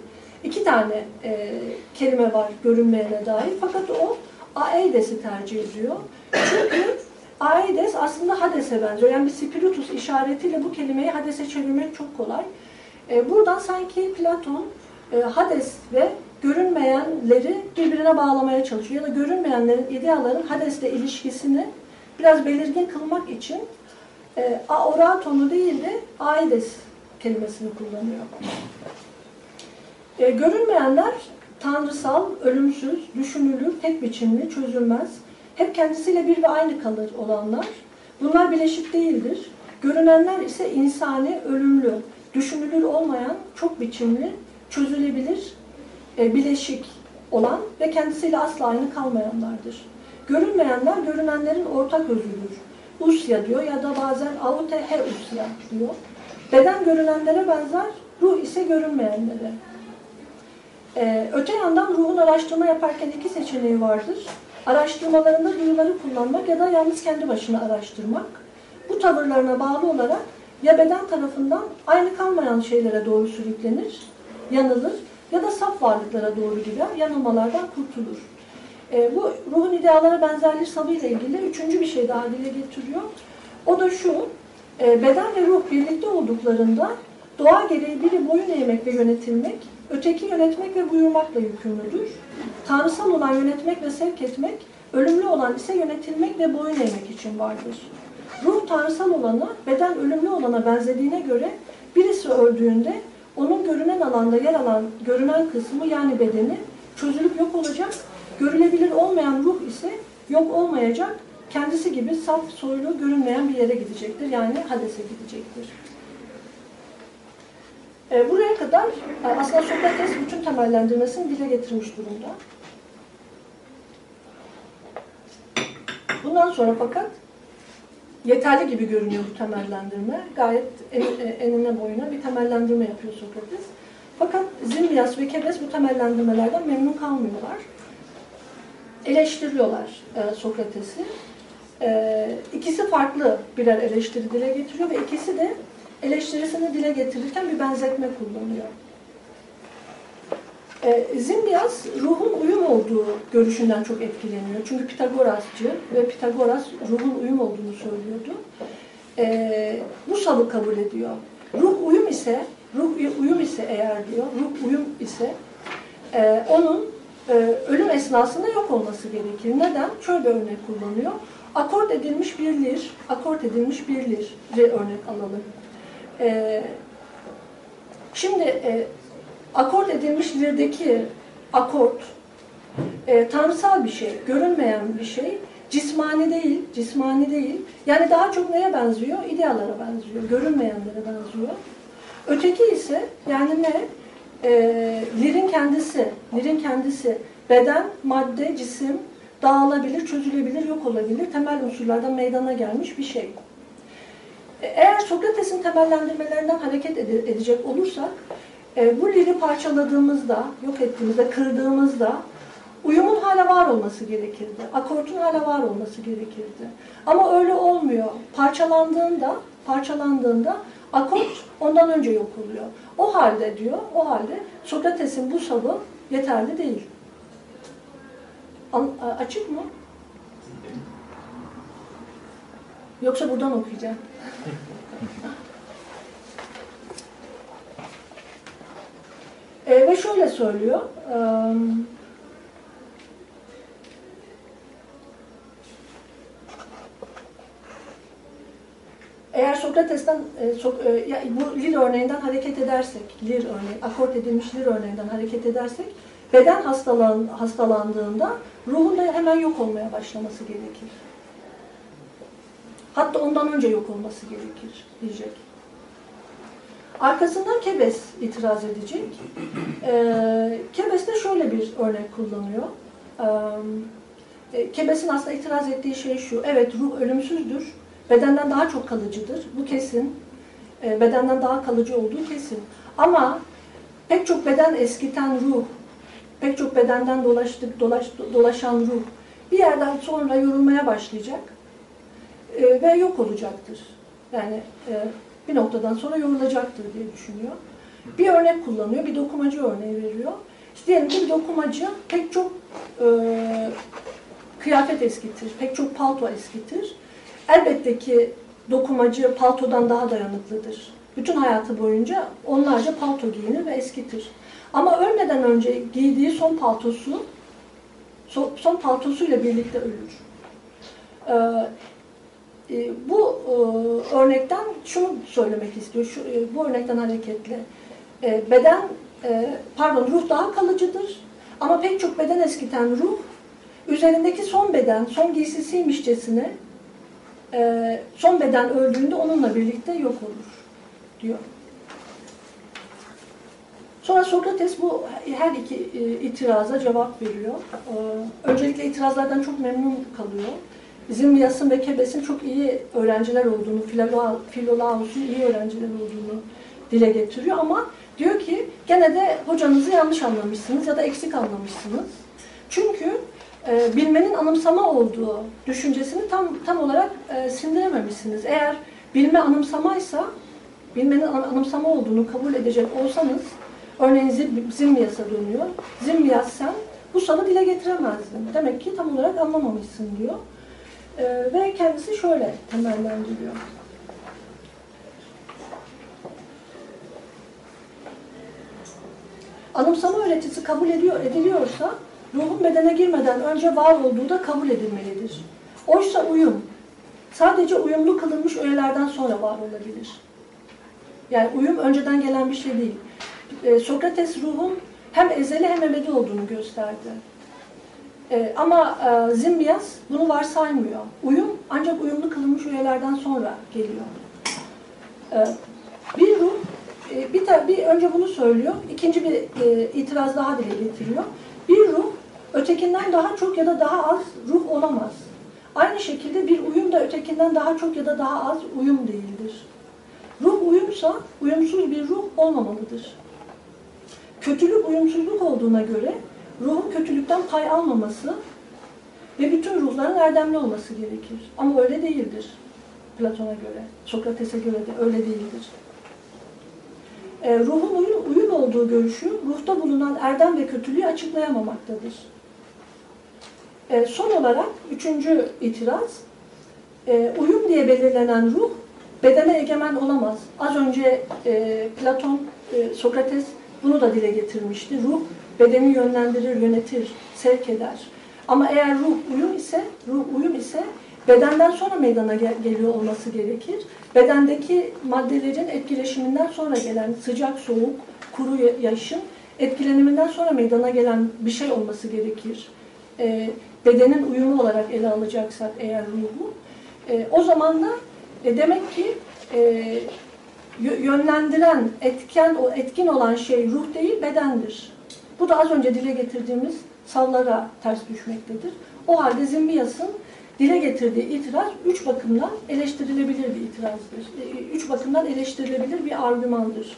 İki tane e, kelime var görünmeyene dair. Fakat o aeides'i tercih ediyor. Çünkü Aides aslında Hades'e benziyor. Yani bir spiritus işaretiyle bu kelimeyi Hades'e çevirmek çok kolay. E, buradan sanki Platon e, Hades ve görünmeyenleri birbirine bağlamaya çalışıyor. Ya da görünmeyenlerin, ideaların Hades'le ilişkisini biraz belirgin kılmak için e, aoratonu değil de Aides kelimesini kullanıyor. E, görünmeyenler tanrısal, ölümsüz, düşünülür, tek biçimli, çözülmez, hep kendisiyle bir ve aynı kalır olanlar. Bunlar bileşik değildir. Görünenler ise insani, ölümlü, düşünülür olmayan, çok biçimli, çözülebilir, e, bileşik olan ve kendisiyle asla aynı kalmayanlardır. Görünmeyenler görünenlerin ortak özüdür. Usya diyor ya da bazen aute he usya diyor. Beden görünenlere benzer, ruh ise görünmeyenlere. Ee, öte yandan ruhun araştırma yaparken iki seçeneği vardır. Araştırmalarında duyuları kullanmak ya da yalnız kendi başına araştırmak. Bu tavırlarına bağlı olarak ya beden tarafından aynı kalmayan şeylere doğru sürüklenir, yanılır ya da saf varlıklara doğru gider, yanılmalardan kurtulur. E, bu ruhun idealara benzerliği savı ile ilgili üçüncü bir şey daha dile getiriyor. O da şu, e, beden ve ruh birlikte olduklarında doğa gereği biri boyun eğmek ve yönetilmek, öteki yönetmek ve buyurmakla yükümlüdür. Tanrısal olan yönetmek ve sevk etmek, ölümlü olan ise yönetilmek ve boyun eğmek için vardır. Ruh tanrısal olana, beden ölümlü olana benzediğine göre birisi öldüğünde onun görünen alanda yer alan görünen kısmı yani bedeni çözülüp yok olacak, görülebilir olmayan ruh ise yok olmayacak, kendisi gibi saf soylu görünmeyen bir yere gidecektir. Yani Hades'e gidecektir. E, buraya kadar e, aslında Sokrates bütün temellendirmesini dile getirmiş durumda. Bundan sonra fakat yeterli gibi görünüyor bu temellendirme. Gayet en, enine boyuna bir temellendirme yapıyor Sokrates. Fakat Zimbias ve Kebes bu temellendirmelerden memnun kalmıyorlar. Eleştiriyorlar e, Sokrates'i. E, ikisi farklı birer eleştiri dile getiriyor ve ikisi de eleştirisini dile getirirken bir benzetme kullanıyor. E, Zimbias ruhun uyum olduğu görüşünden çok etkileniyor. Çünkü Pitagorasçı ve Pitagoras ruhun uyum olduğunu söylüyordu. E, bu savı kabul ediyor. Ruh uyum ise, ruh uyum ise eğer diyor, ruh uyum ise e, onun e, ölüm esnasında yok olması gerekir. Neden? Şöyle örnek kullanıyor. Akort edilmiş bir lir, akort edilmiş bir lir örnek alalım. E, şimdi e, akort edilmiş lirdeki akort e, tanrısal bir şey, görünmeyen bir şey, cismani değil, cismani değil. Yani daha çok neye benziyor? İdealara benziyor, görünmeyenlere benziyor. Öteki ise yani ne? E, lirin kendisi, lirin kendisi beden, madde, cisim dağılabilir, çözülebilir, yok olabilir. Temel unsurlardan meydana gelmiş bir şey. E, Eğer Sokrates'in temellendirmelerinden hareket ede- edecek olursak, e, bu liri parçaladığımızda, yok ettiğimizde, kırdığımızda uyumun hala var olması gerekirdi. Akortun hala var olması gerekirdi. Ama öyle olmuyor. Parçalandığında, parçalandığında akort ondan önce yok oluyor. O halde diyor, o halde Sokrates'in bu savı yeterli değil. An- açık mı? Yoksa buradan okuyacağım. E, ve şöyle söylüyor. eee, Eğer Sokrates'ten, e, Sok- e, ya bu lir örneğinden hareket edersek, lir örneği, akort edilmiş lir örneğinden hareket edersek, beden hastalan, hastalandığında ruhun da hemen yok olmaya başlaması gerekir. Hatta ondan önce yok olması gerekir diyecek. Arkasından Kebes itiraz edecek. Ee, Kebes de şöyle bir örnek kullanıyor. Ee, Kebes'in aslında itiraz ettiği şey şu. Evet ruh ölümsüzdür. Bedenden daha çok kalıcıdır. Bu kesin. Ee, bedenden daha kalıcı olduğu kesin. Ama pek çok beden eskiten ruh, pek çok bedenden dolaştık, dolaş, dolaşan ruh bir yerden sonra yorulmaya başlayacak e, ve yok olacaktır. Yani e, bir noktadan sonra yorulacaktır diye düşünüyor. Bir örnek kullanıyor, bir dokumacı örneği veriyor. İşte diyelim ki bir dokumacı pek çok e, kıyafet eskitir, pek çok palto eskitir. Elbette ki dokumacı paltodan daha dayanıklıdır. Bütün hayatı boyunca onlarca palto giyinir ve eskitir. Ama ölmeden önce giydiği son paltosu, son, son paltosuyla birlikte ölür. Ee, bu e, örnekten şunu söylemek istiyor, şu, e, bu örnekten hareketle. E, beden, pardon ruh daha kalıcıdır ama pek çok beden eskiten ruh, üzerindeki son beden, son giysisiymişçesine son beden öldüğünde onunla birlikte yok olur diyor. Sonra Sokrates bu her iki itiraza cevap veriyor. E, öncelikle itirazlardan çok memnun kalıyor. Zimyas'ın ve Kebes'in çok iyi öğrenciler olduğunu, Filolaus'un iyi öğrenciler olduğunu dile getiriyor ama diyor ki gene de hocanızı yanlış anlamışsınız ya da eksik anlamışsınız. Çünkü e, bilmenin anımsama olduğu düşüncesini tam tam olarak e, sindirememişsiniz. Eğer bilme anımsamaysa, bilmenin an- anımsama olduğunu kabul edecek olsanız, örneğin Zim- Zimyas'a dönüyor. Zimyas sen bu savı dile getiremezdin. Demek ki tam olarak anlamamışsın diyor. E, ve kendisi şöyle temellendiriyor. Anımsama öğretisi kabul ediyor, ediliyorsa ruhun bedene girmeden önce var olduğu da kabul edilmelidir. Oysa uyum sadece uyumlu kılınmış öğelerden sonra var olabilir. Yani uyum önceden gelen bir şey değil. Ee, Sokrates ruhun hem ezeli hem ebedi olduğunu gösterdi. E, ama e, Zimbias bunu varsaymıyor. Uyum ancak uyumlu kılınmış üyelerden sonra geliyor. E, bir ruh, e, bir, ta- bir önce bunu söylüyor, ikinci bir e, itiraz daha dile getiriyor. Bir ruh ötekinden daha çok ya da daha az ruh olamaz. Aynı şekilde bir uyum da ötekinden daha çok ya da daha az uyum değildir. Ruh uyumsa uyumsuz bir ruh olmamalıdır. Kötülük uyumsuzluk olduğuna göre ruhun kötülükten pay almaması ve bütün ruhların erdemli olması gerekir. Ama öyle değildir Platon'a göre, Sokrates'e göre de öyle değildir. E, ruhun uyum, uyum olduğu görüşü ruhta bulunan erdem ve kötülüğü açıklayamamaktadır. E, son olarak üçüncü itiraz, e, uyum diye belirlenen ruh bedene egemen olamaz. Az önce e, Platon, e, Sokrates bunu da dile getirmişti. Ruh bedeni yönlendirir, yönetir, sevk eder. Ama eğer ruh uyum ise, ruh uyum ise bedenden sonra meydana gel- geliyor olması gerekir. Bedendeki maddelerin etkileşiminden sonra gelen sıcak, soğuk, kuru ya- yaşın etkileniminden sonra meydana gelen bir şey olması gerekir. E, bedenin uyumu olarak ele alacaksak eğer ruhu, e, o zaman da e, demek ki e, yö- yönlendiren, etken, o etkin olan şey ruh değil, bedendir. Bu da az önce dile getirdiğimiz savlara ters düşmektedir. O halde Zimbiyas'ın dile getirdiği itiraz üç bakımdan eleştirilebilir bir itirazdır. E, Üç bakımdan eleştirilebilir bir argümandır.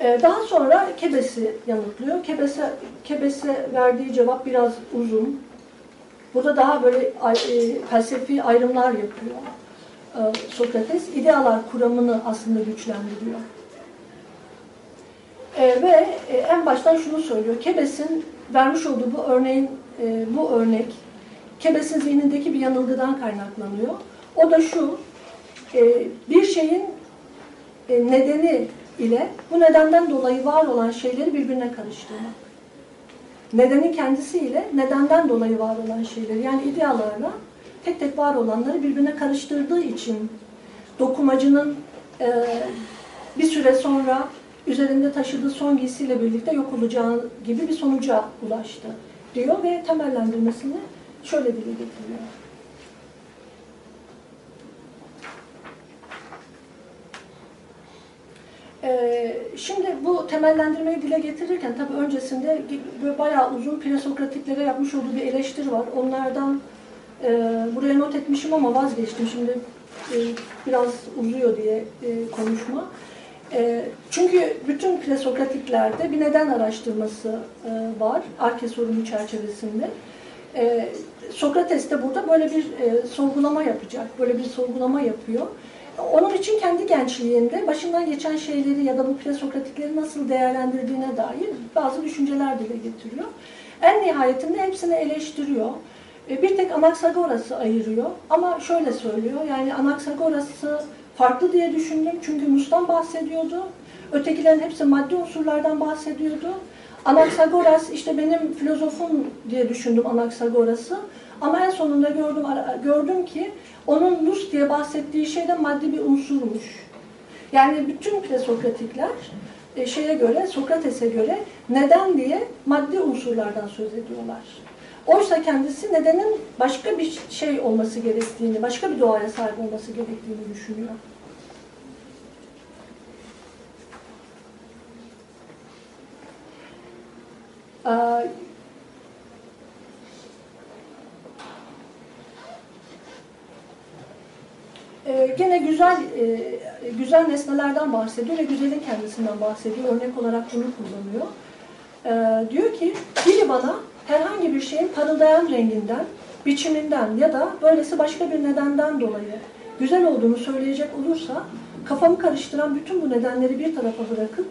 E, Daha sonra Kebes'i yanıtlıyor. Kebes'e Kebes'e verdiği cevap biraz uzun. Burada daha böyle e, felsefi ayrımlar yapıyor. Sokrates idealar kuramını aslında güçlendiriyor. E, ve e, en baştan şunu söylüyor. Kebes'in vermiş olduğu bu örneğin e, bu örnek Kebes'in zihnindeki bir yanılgıdan kaynaklanıyor. O da şu. e, bir şeyin e, nedeni ile bu nedenden dolayı var olan şeyleri birbirine karıştırmak. Nedenin kendisiyle nedenden dolayı var olan şeyleri yani idealarla tek tek var olanları birbirine karıştırdığı için dokumacının e, bir süre sonra üzerinde taşıdığı son giysiyle birlikte yok olacağı gibi bir sonuca ulaştı diyor ve temellendirmesini şöyle dile getiriyor. Ee, şimdi bu temellendirmeyi dile getirirken tabii öncesinde bayağı uzun presokratiklere yapmış olduğu bir eleştiri var. Onlardan e, buraya not etmişim ama vazgeçtim. Şimdi e, biraz uzuyor diye e, konuşma. E, çünkü bütün presokratiklerde bir neden araştırması e, var. Arke sorunu çerçevesinde. E, Sokrates de burada böyle bir e, sorgulama yapacak. Böyle bir sorgulama yapıyor. Onun için kendi gençliğinde başından geçen şeyleri ya da bu presokratikleri nasıl değerlendirdiğine dair bazı düşünceler dile getiriyor. En nihayetinde hepsini eleştiriyor. E, Bir tek Anaxagoras'ı ayırıyor ama şöyle söylüyor yani Anaxagoras'ı farklı diye düşündüm çünkü Mus'tan bahsediyordu. Ötekilerin hepsi maddi unsurlardan bahsediyordu. Anaxagoras işte benim filozofum diye düşündüm Anaxagoras'ı. Ama en sonunda gördüm gördüm ki onun lus diye bahsettiği şey de maddi bir unsurmuş. Yani bütün presokratikler e, şeye göre, Sokrates'e göre neden diye maddi unsurlardan söz ediyorlar. Oysa kendisi nedenin başka bir şey olması gerektiğini, başka bir doğaya sahip olması gerektiğini düşünüyor. Ee, Ee, gene güzel e, güzel nesnelerden bahsediyor ve güzelin kendisinden bahsediyor. Örnek olarak bunu kullanıyor. Ee, diyor ki biri bana herhangi bir şeyin parıldayan renginden, biçiminden ya da böylesi başka bir nedenden dolayı güzel olduğunu söyleyecek olursa kafamı karıştıran bütün bu nedenleri bir tarafa bırakıp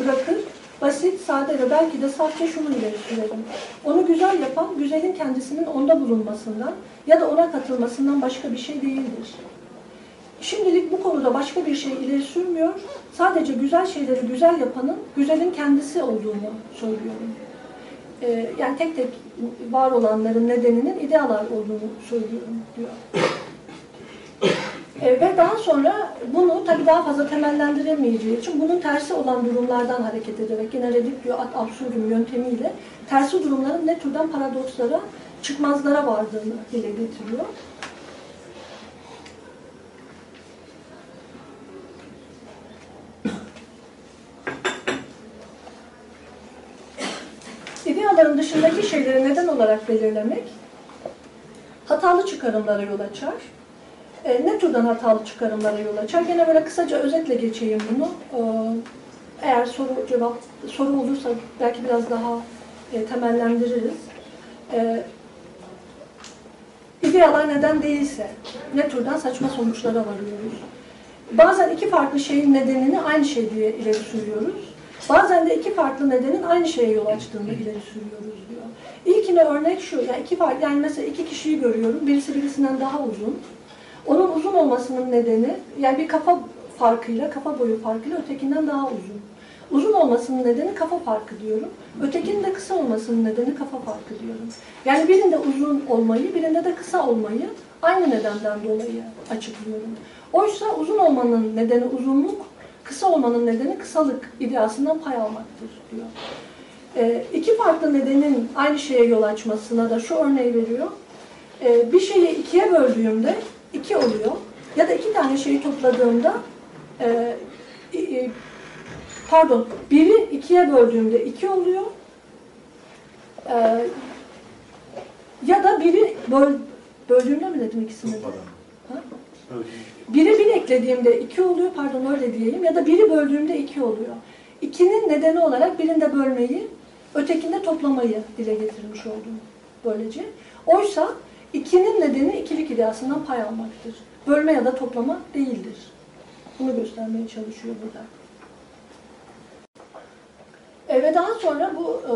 bırakır, basit, sade ve belki de sadece şunu ileri sürerim. Onu güzel yapan, güzelin kendisinin onda bulunmasından ya da ona katılmasından başka bir şey değildir. Şimdilik bu konuda başka bir şey ileri sürmüyor. Sadece güzel şeyleri güzel yapanın güzelin kendisi olduğunu söylüyorum. Ee, yani tek tek var olanların nedeninin idealar olduğunu söylüyorum diyor. E, ve daha sonra bunu tabii daha fazla temellendiremeyeceği için bunun tersi olan durumlardan hareket ederek yine redüktüyo ad absurdum yöntemiyle tersi durumların ne türden paradokslara, çıkmazlara vardığını dile getiriyor. İdeaların dışındaki şeyleri neden olarak belirlemek hatalı çıkarımlara yol açar. E, ne türden hatalı çıkarımlara yol açar? Gene böyle kısaca özetle geçeyim bunu. E, eğer soru cevap soru olursa belki biraz daha e, temellendiririz. E, idealar neden değilse ne türden saçma sonuçlara varıyoruz? Bazen iki farklı şeyin nedenini aynı şey diye ileri sürüyoruz. Bazen de iki farklı nedenin aynı şeye yol açtığını ileri sürüyoruz diyor. İlkine örnek şu, yani iki farklı, yani mesela iki kişiyi görüyorum, birisi birisinden daha uzun. Onun uzun olmasının nedeni, yani bir kafa farkıyla, kafa boyu farkıyla ötekinden daha uzun. Uzun olmasının nedeni kafa farkı diyorum. Ötekinin de kısa olmasının nedeni kafa farkı diyorum. Yani birinde uzun olmayı, birinde de kısa olmayı aynı nedenden dolayı açıklıyorum. Oysa uzun olmanın nedeni uzunluk, kısa olmanın nedeni kısalık ideasından pay almaktır diyor. E, iki farklı nedenin aynı şeye yol açmasına da şu örneği veriyor. E, bir şeyi ikiye böldüğümde iki oluyor. Ya da iki tane şeyi topladığımda e, e, pardon biri ikiye böldüğümde iki oluyor. E, ya da biri böl, böldüğümde mi dedim ikisini de? Ha? Biri bir eklediğimde iki oluyor, pardon öyle diyeyim. Ya da biri böldüğümde iki oluyor. İkinin nedeni olarak birinde bölmeyi, ötekinde toplamayı dile getirmiş oldum böylece. Oysa ikinin nedeni ikilik ideasından pay almaktır. Bölme ya da toplama değildir. Bunu göstermeye çalışıyor burada. E, ve daha sonra bu e,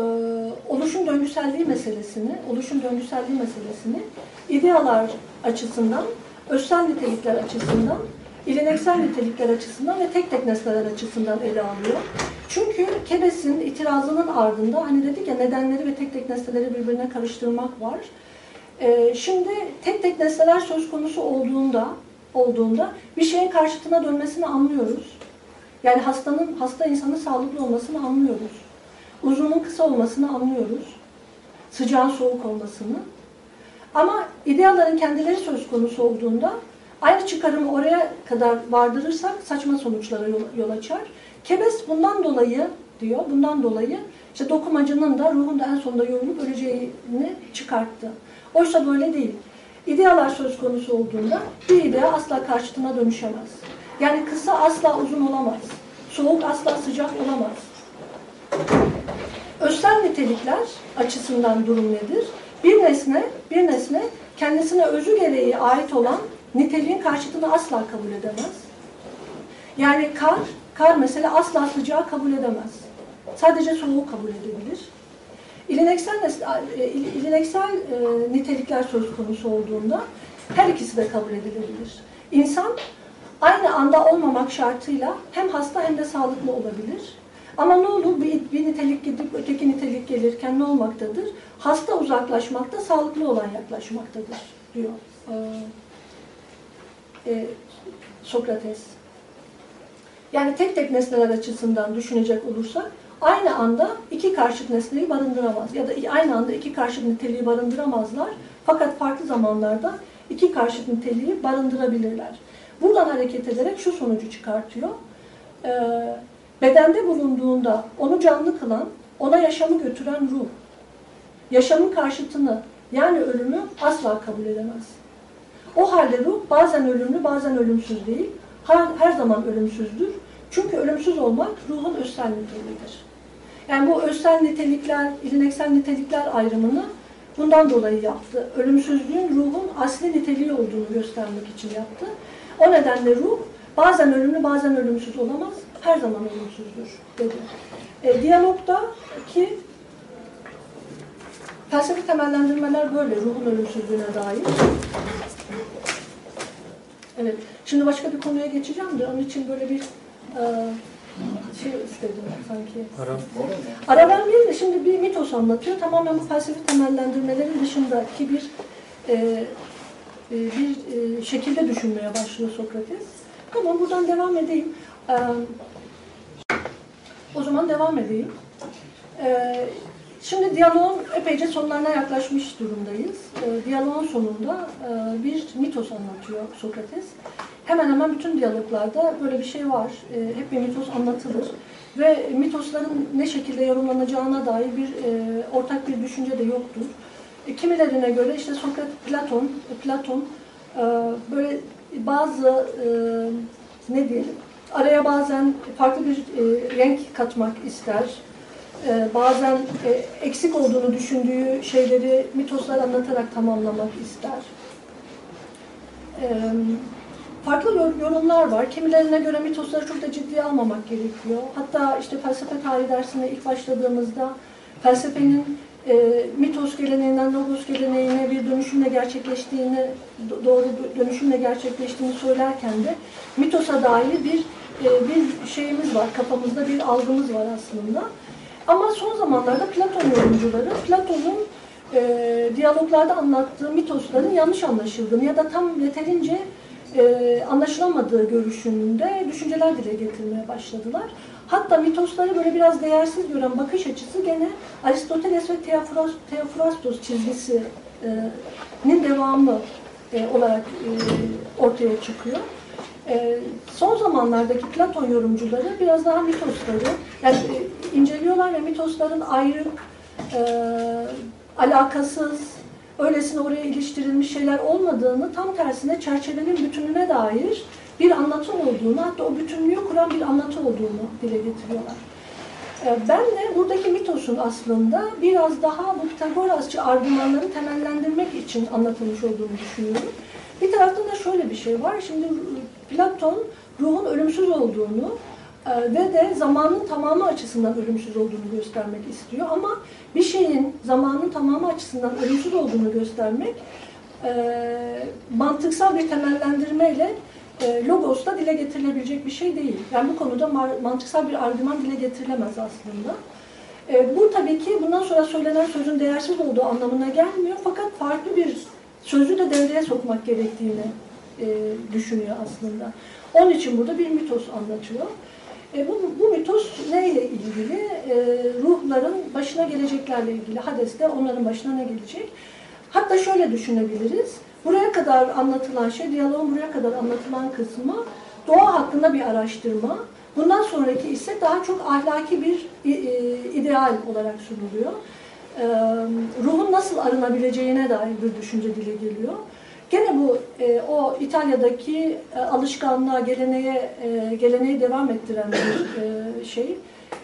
oluşum döngüselliği meselesini, oluşum döngüselliği meselesini idealar açısından, özsel nitelikler açısından, ileneksel nitelikler açısından ve tek tek nesneler açısından ele alıyor. Çünkü Kebes'in itirazının ardında hani dedik ya nedenleri ve tek tek nesneleri birbirine karıştırmak var. E, şimdi tek tek nesneler söz konusu olduğunda olduğunda bir şeyin karşıtına dönmesini anlıyoruz. Yani hastanın, hasta insanın sağlıklı olmasını anlıyoruz. Uzunun kısa olmasını anlıyoruz. Sıcağın soğuk olmasını. Ama idealların kendileri söz konusu olduğunda aynı çıkarımı oraya kadar vardırırsak saçma sonuçlara yol, yol açar. Kebes bundan dolayı diyor, bundan dolayı işte dokumacının da ruhun da en sonunda yorulup öleceğini çıkarttı. Oysa böyle değil. İdealar söz konusu olduğunda bir idea asla karşıtına dönüşemez. Yani kısa asla uzun olamaz. Soğuk asla sıcak olamaz. Özsel nitelikler açısından durum nedir? Bir nesne, bir nesne kendisine özü gereği ait olan niteliğin karşıtını asla kabul edemez. Yani kar, kar mesela asla sıcağı kabul edemez. Sadece soğuğu kabul edebilir. İleneksel, nesne- e, il- ileneksel e, nitelikler söz konusu olduğunda her ikisi de kabul edilebilir. İnsan aynı anda olmamak şartıyla hem hasta hem de sağlıklı olabilir. Ama ne olur bir, bir nitelik gidip öteki nitelik gelirken ne olmaktadır? Hasta uzaklaşmakta, sağlıklı olan yaklaşmaktadır diyor ee, Sokrates. Yani tek tek nesneler açısından düşünecek olursak aynı anda iki karşıt nesneyi barındıramaz ya da aynı anda iki karşıt niteliği barındıramazlar. Fakat farklı zamanlarda iki karşıt niteliği barındırabilirler. Buradan hareket ederek şu sonucu çıkartıyor. Ee, bedende bulunduğunda onu canlı kılan, ona yaşamı götüren ruh. Yaşamın karşıtını yani ölümü asla kabul edemez. O halde ruh bazen ölümlü bazen ölümsüz değil, her, her zaman ölümsüzdür. Çünkü ölümsüz olmak ruhun özsel niteliğidir. Yani bu özsel nitelikler, ilineksel nitelikler ayrımını bundan dolayı yaptı. Ölümsüzlüğün ruhun asli niteliği olduğunu göstermek için yaptı. O nedenle ruh bazen ölümlü bazen ölümsüz olamaz, her zaman ölümsüzdür dedi. E, diyalogda ki felsefi temellendirmeler böyle ruhun ölümsüzlüğüne dair. Evet, şimdi başka bir konuya geçeceğim de onun için böyle bir e, şey istedim sanki. Aram. Ara vermeyelim de şimdi bir mitos anlatıyor. Tamamen bu felsefi temellendirmelerin dışındaki bir e, e, bir e, şekilde düşünmeye başlıyor Sokrates. Tamam buradan devam edeyim. Ee, o zaman devam edeyim. Ee, şimdi diyaloğun epeyce sonlarına yaklaşmış durumdayız. Ee, diyaloğun sonunda e, bir mitos anlatıyor Sokrates. Hemen hemen bütün diyaloglarda böyle bir şey var. Ee, hep bir mitos anlatılır. Ve mitosların ne şekilde yorumlanacağına dair bir e, ortak bir düşünce de yoktur. E, kimilerine göre işte Sokrates, Platon, Platon böyle bazı ne diyelim araya bazen farklı bir e, renk katmak ister. E, bazen e, eksik olduğunu düşündüğü şeyleri mitoslar anlatarak tamamlamak ister. E, farklı yor- yorumlar var. Kimilerine göre mitosları çok da ciddiye almamak gerekiyor. Hatta işte felsefe tarihi dersine ilk başladığımızda felsefenin e, mitos geleneğinden logos geleneğine bir dönüşümle gerçekleştiğini, do- doğru dönüşümle gerçekleştiğini söylerken de mitosa dair bir bir şeyimiz var, kafamızda bir algımız var aslında. Ama son zamanlarda Platon yorumcuları, Platon'un e, diyaloglarda anlattığı mitosların yanlış anlaşıldığını ya da tam yeterince e, anlaşılamadığı görüşünde düşünceler dile getirmeye başladılar. Hatta mitosları böyle biraz değersiz gören bakış açısı gene Aristoteles ve Theophras- Theophrastos çizgisinin devamı e, olarak e, ortaya çıkıyor. E, son zamanlardaki Platon yorumcuları biraz daha mitosları yani e, inceliyorlar ve mitosların ayrı, e, alakasız, öylesine oraya iliştirilmiş şeyler olmadığını, tam tersine çerçevenin bütününe dair bir anlatı olduğunu, hatta o bütünlüğü kuran bir anlatı olduğunu dile getiriyorlar. E, Ben de buradaki mitosun aslında biraz daha bu Pitagorasçı argümanları temellendirmek için anlatılmış olduğunu düşünüyorum. Bir taraftan da şöyle bir şey var. Şimdi Platon ruhun ölümsüz olduğunu e, ve de zamanın tamamı açısından ölümsüz olduğunu göstermek istiyor. Ama bir şeyin zamanın tamamı açısından ölümsüz olduğunu göstermek e, mantıksal bir temellendirmeyle e, Logos'ta dile getirilebilecek bir şey değil. Yani bu konuda mantıksal bir argüman dile getirilemez aslında. Bu tabii ki bundan sonra söylenen sözün değersiz olduğu anlamına gelmiyor. Fakat farklı bir sözü de devreye sokmak gerektiğini e, düşünüyor aslında. Onun için burada bir mitos anlatıyor. E, bu, bu mitos neyle ilgili? E, ruhların başına geleceklerle ilgili. Hades'te onların başına ne gelecek? Hatta şöyle düşünebiliriz. Buraya kadar anlatılan şey, diyaloğun buraya kadar anlatılan kısmı doğa hakkında bir araştırma. Bundan sonraki ise daha çok ahlaki bir e, e, ideal olarak sunuluyor. E, ruhun nasıl arınabileceğine dair bir düşünce dile geliyor. Gene bu e, o İtalya'daki e, alışkanlığa, geleneğe, e, geleneği devam ettiren bir e, şey,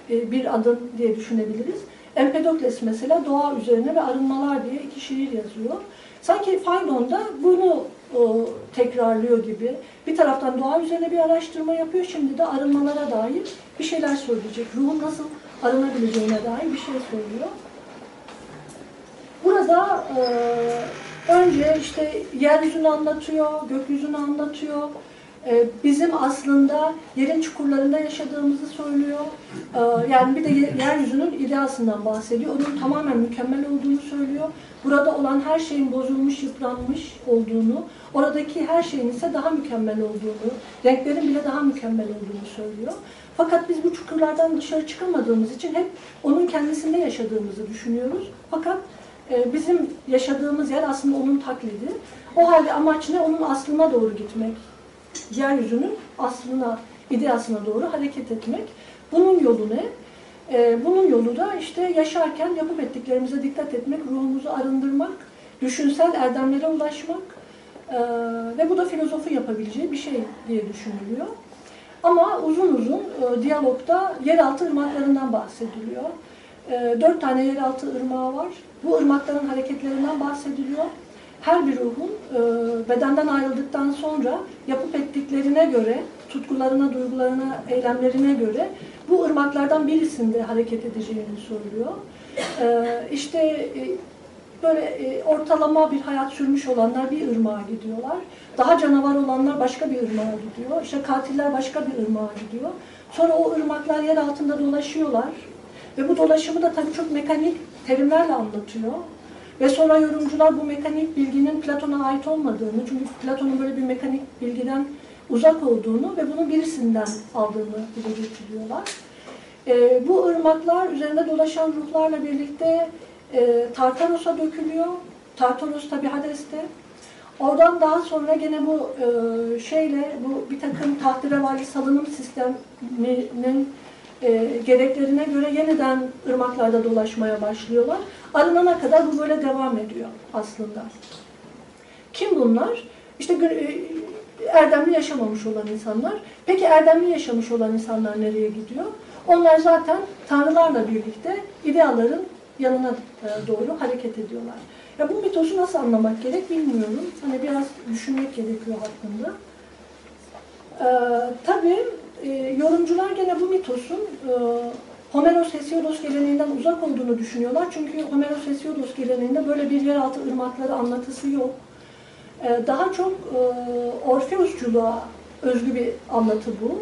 e, bir adım diye düşünebiliriz. Empedokles mesela doğa üzerine ve arınmalar diye iki şiir yazıyor. Sanki Faydon da bunu o, tekrarlıyor gibi. Bir taraftan doğa üzerine bir araştırma yapıyor, şimdi de arınmalara dair bir şeyler söyleyecek. Ruhun nasıl arınabileceğine dair bir şey söylüyor. Burada e, önce işte yeryüzünü anlatıyor, gökyüzünü anlatıyor. E, bizim aslında yerin çukurlarında yaşadığımızı söylüyor. E, yani bir de ye- yeryüzünün ideasından bahsediyor. Onun tamamen mükemmel olduğunu söylüyor. Burada olan her şeyin bozulmuş, yıpranmış olduğunu, oradaki her şeyin ise daha mükemmel olduğunu, renklerin bile daha mükemmel olduğunu söylüyor. Fakat biz bu çukurlardan dışarı çıkamadığımız için hep onun kendisinde yaşadığımızı düşünüyoruz. Fakat e, bizim yaşadığımız yer aslında onun taklidi. O halde amaç ne? Onun aslına doğru gitmek. Yeryüzünün aslına, ideasına doğru hareket etmek. Bunun yolu ne? E, bunun yolu da işte yaşarken yapıp ettiklerimize dikkat etmek, ruhumuzu arındırmak, düşünsel erdemlere ulaşmak e, ve bu da filozofun yapabileceği bir şey diye düşünülüyor. Ama uzun uzun e, diyalogda yeraltı ırmaklarından bahsediliyor. E, dört tane yeraltı ırmağı var. Bu ırmakların hareketlerinden bahsediliyor. Her bir ruhun e, bedenden ayrıldıktan sonra yapıp ettiklerine göre, tutkularına, duygularına, eylemlerine göre bu ırmaklardan birisinde hareket edeceğini söylüyor. E, işte e, böyle e, ortalama bir hayat sürmüş olanlar bir ırmağa gidiyorlar. Daha canavar olanlar başka bir ırmağa gidiyor. İşte katiller başka bir ırmağa gidiyor. Sonra o ırmaklar yer altında dolaşıyorlar. Ve bu dolaşımı da tabii çok mekanik terimlerle anlatıyor. Ve sonra yorumcular bu mekanik bilginin Platon'a ait olmadığını, çünkü Platon'un böyle bir mekanik bilgiden uzak olduğunu ve bunu birisinden aldığını dile getiriyorlar. E, bu ırmaklar üzerinde dolaşan ruhlarla birlikte e, Tartaros'a dökülüyor. Tartaros tabi Hades'te. Oradan daha sonra gene bu e, şeyle bu bir takım tahterevalli salınım sisteminin e, gereklerine göre yeniden ırmaklarda dolaşmaya başlıyorlar. Arınana kadar bu böyle devam ediyor aslında. Kim bunlar? İşte e, erdemli yaşamamış olan insanlar. Peki erdemli yaşamış olan insanlar nereye gidiyor? Onlar zaten tanrılarla birlikte idealların yanına e, doğru hareket ediyorlar. Ya bu mitosu nasıl anlamak gerek bilmiyorum. Hani biraz düşünmek gerekiyor hakkında. Ee, tabii e, yorumcular gene bu mitosun e, Homeros Hesiodos geleneğinden uzak olduğunu düşünüyorlar. Çünkü Homeros Hesiodos geleneğinde böyle bir yeraltı ırmakları anlatısı yok. Ee, daha çok e, Orfeusculuğa özgü bir anlatı bu.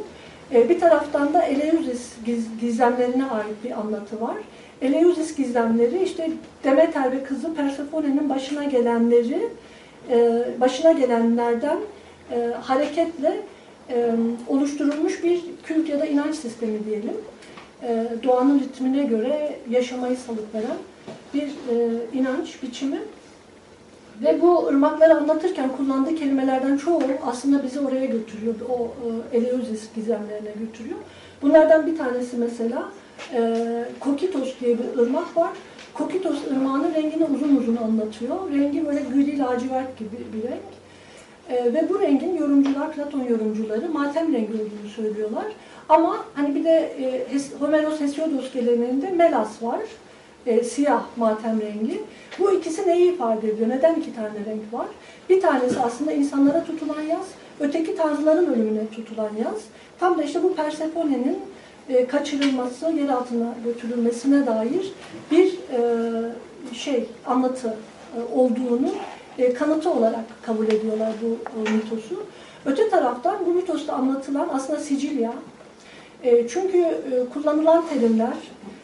E, bir taraftan da Eleusis giz- gizemlerine ait bir anlatı var. Eleusis gizemleri işte Demeter ve kızı Persephone'nin başına gelenleri, e, başına gelenlerden e, hareketle e, oluşturulmuş bir kült ya da inanç sistemi diyelim. E, doğanın ritmine göre yaşamayı salıveren bir e, inanç biçimi. Ve bu ırmakları anlatırken kullandığı kelimelerden çoğu aslında bizi oraya götürüyor. O e, Eleusis gizemlerine götürüyor. Bunlardan bir tanesi mesela e, Kokitos diye bir ırmak var. Kokitos ırmağının rengini uzun uzun anlatıyor. Rengi böyle gri lacivert gibi bir renk. E, ve bu rengin yorumcular, Platon yorumcuları matem rengi olduğunu söylüyorlar. Ama hani bir de e, Hes- Homeros Hesiodos geleneğinde melas var. E, siyah matem rengi. Bu ikisi neyi ifade ediyor? Neden iki tane renk var? Bir tanesi aslında insanlara tutulan yaz, öteki tanrıların ölümüne tutulan yaz. Tam da işte bu Persephone'nin e, kaçırılması, yer altına götürülmesine dair bir e, şey, anlatı e, olduğunu e, kanıtı olarak kabul ediyorlar bu e, mitosu. Öte taraftan bu mitosta anlatılan aslında Sicilya. E, çünkü e, kullanılan terimler,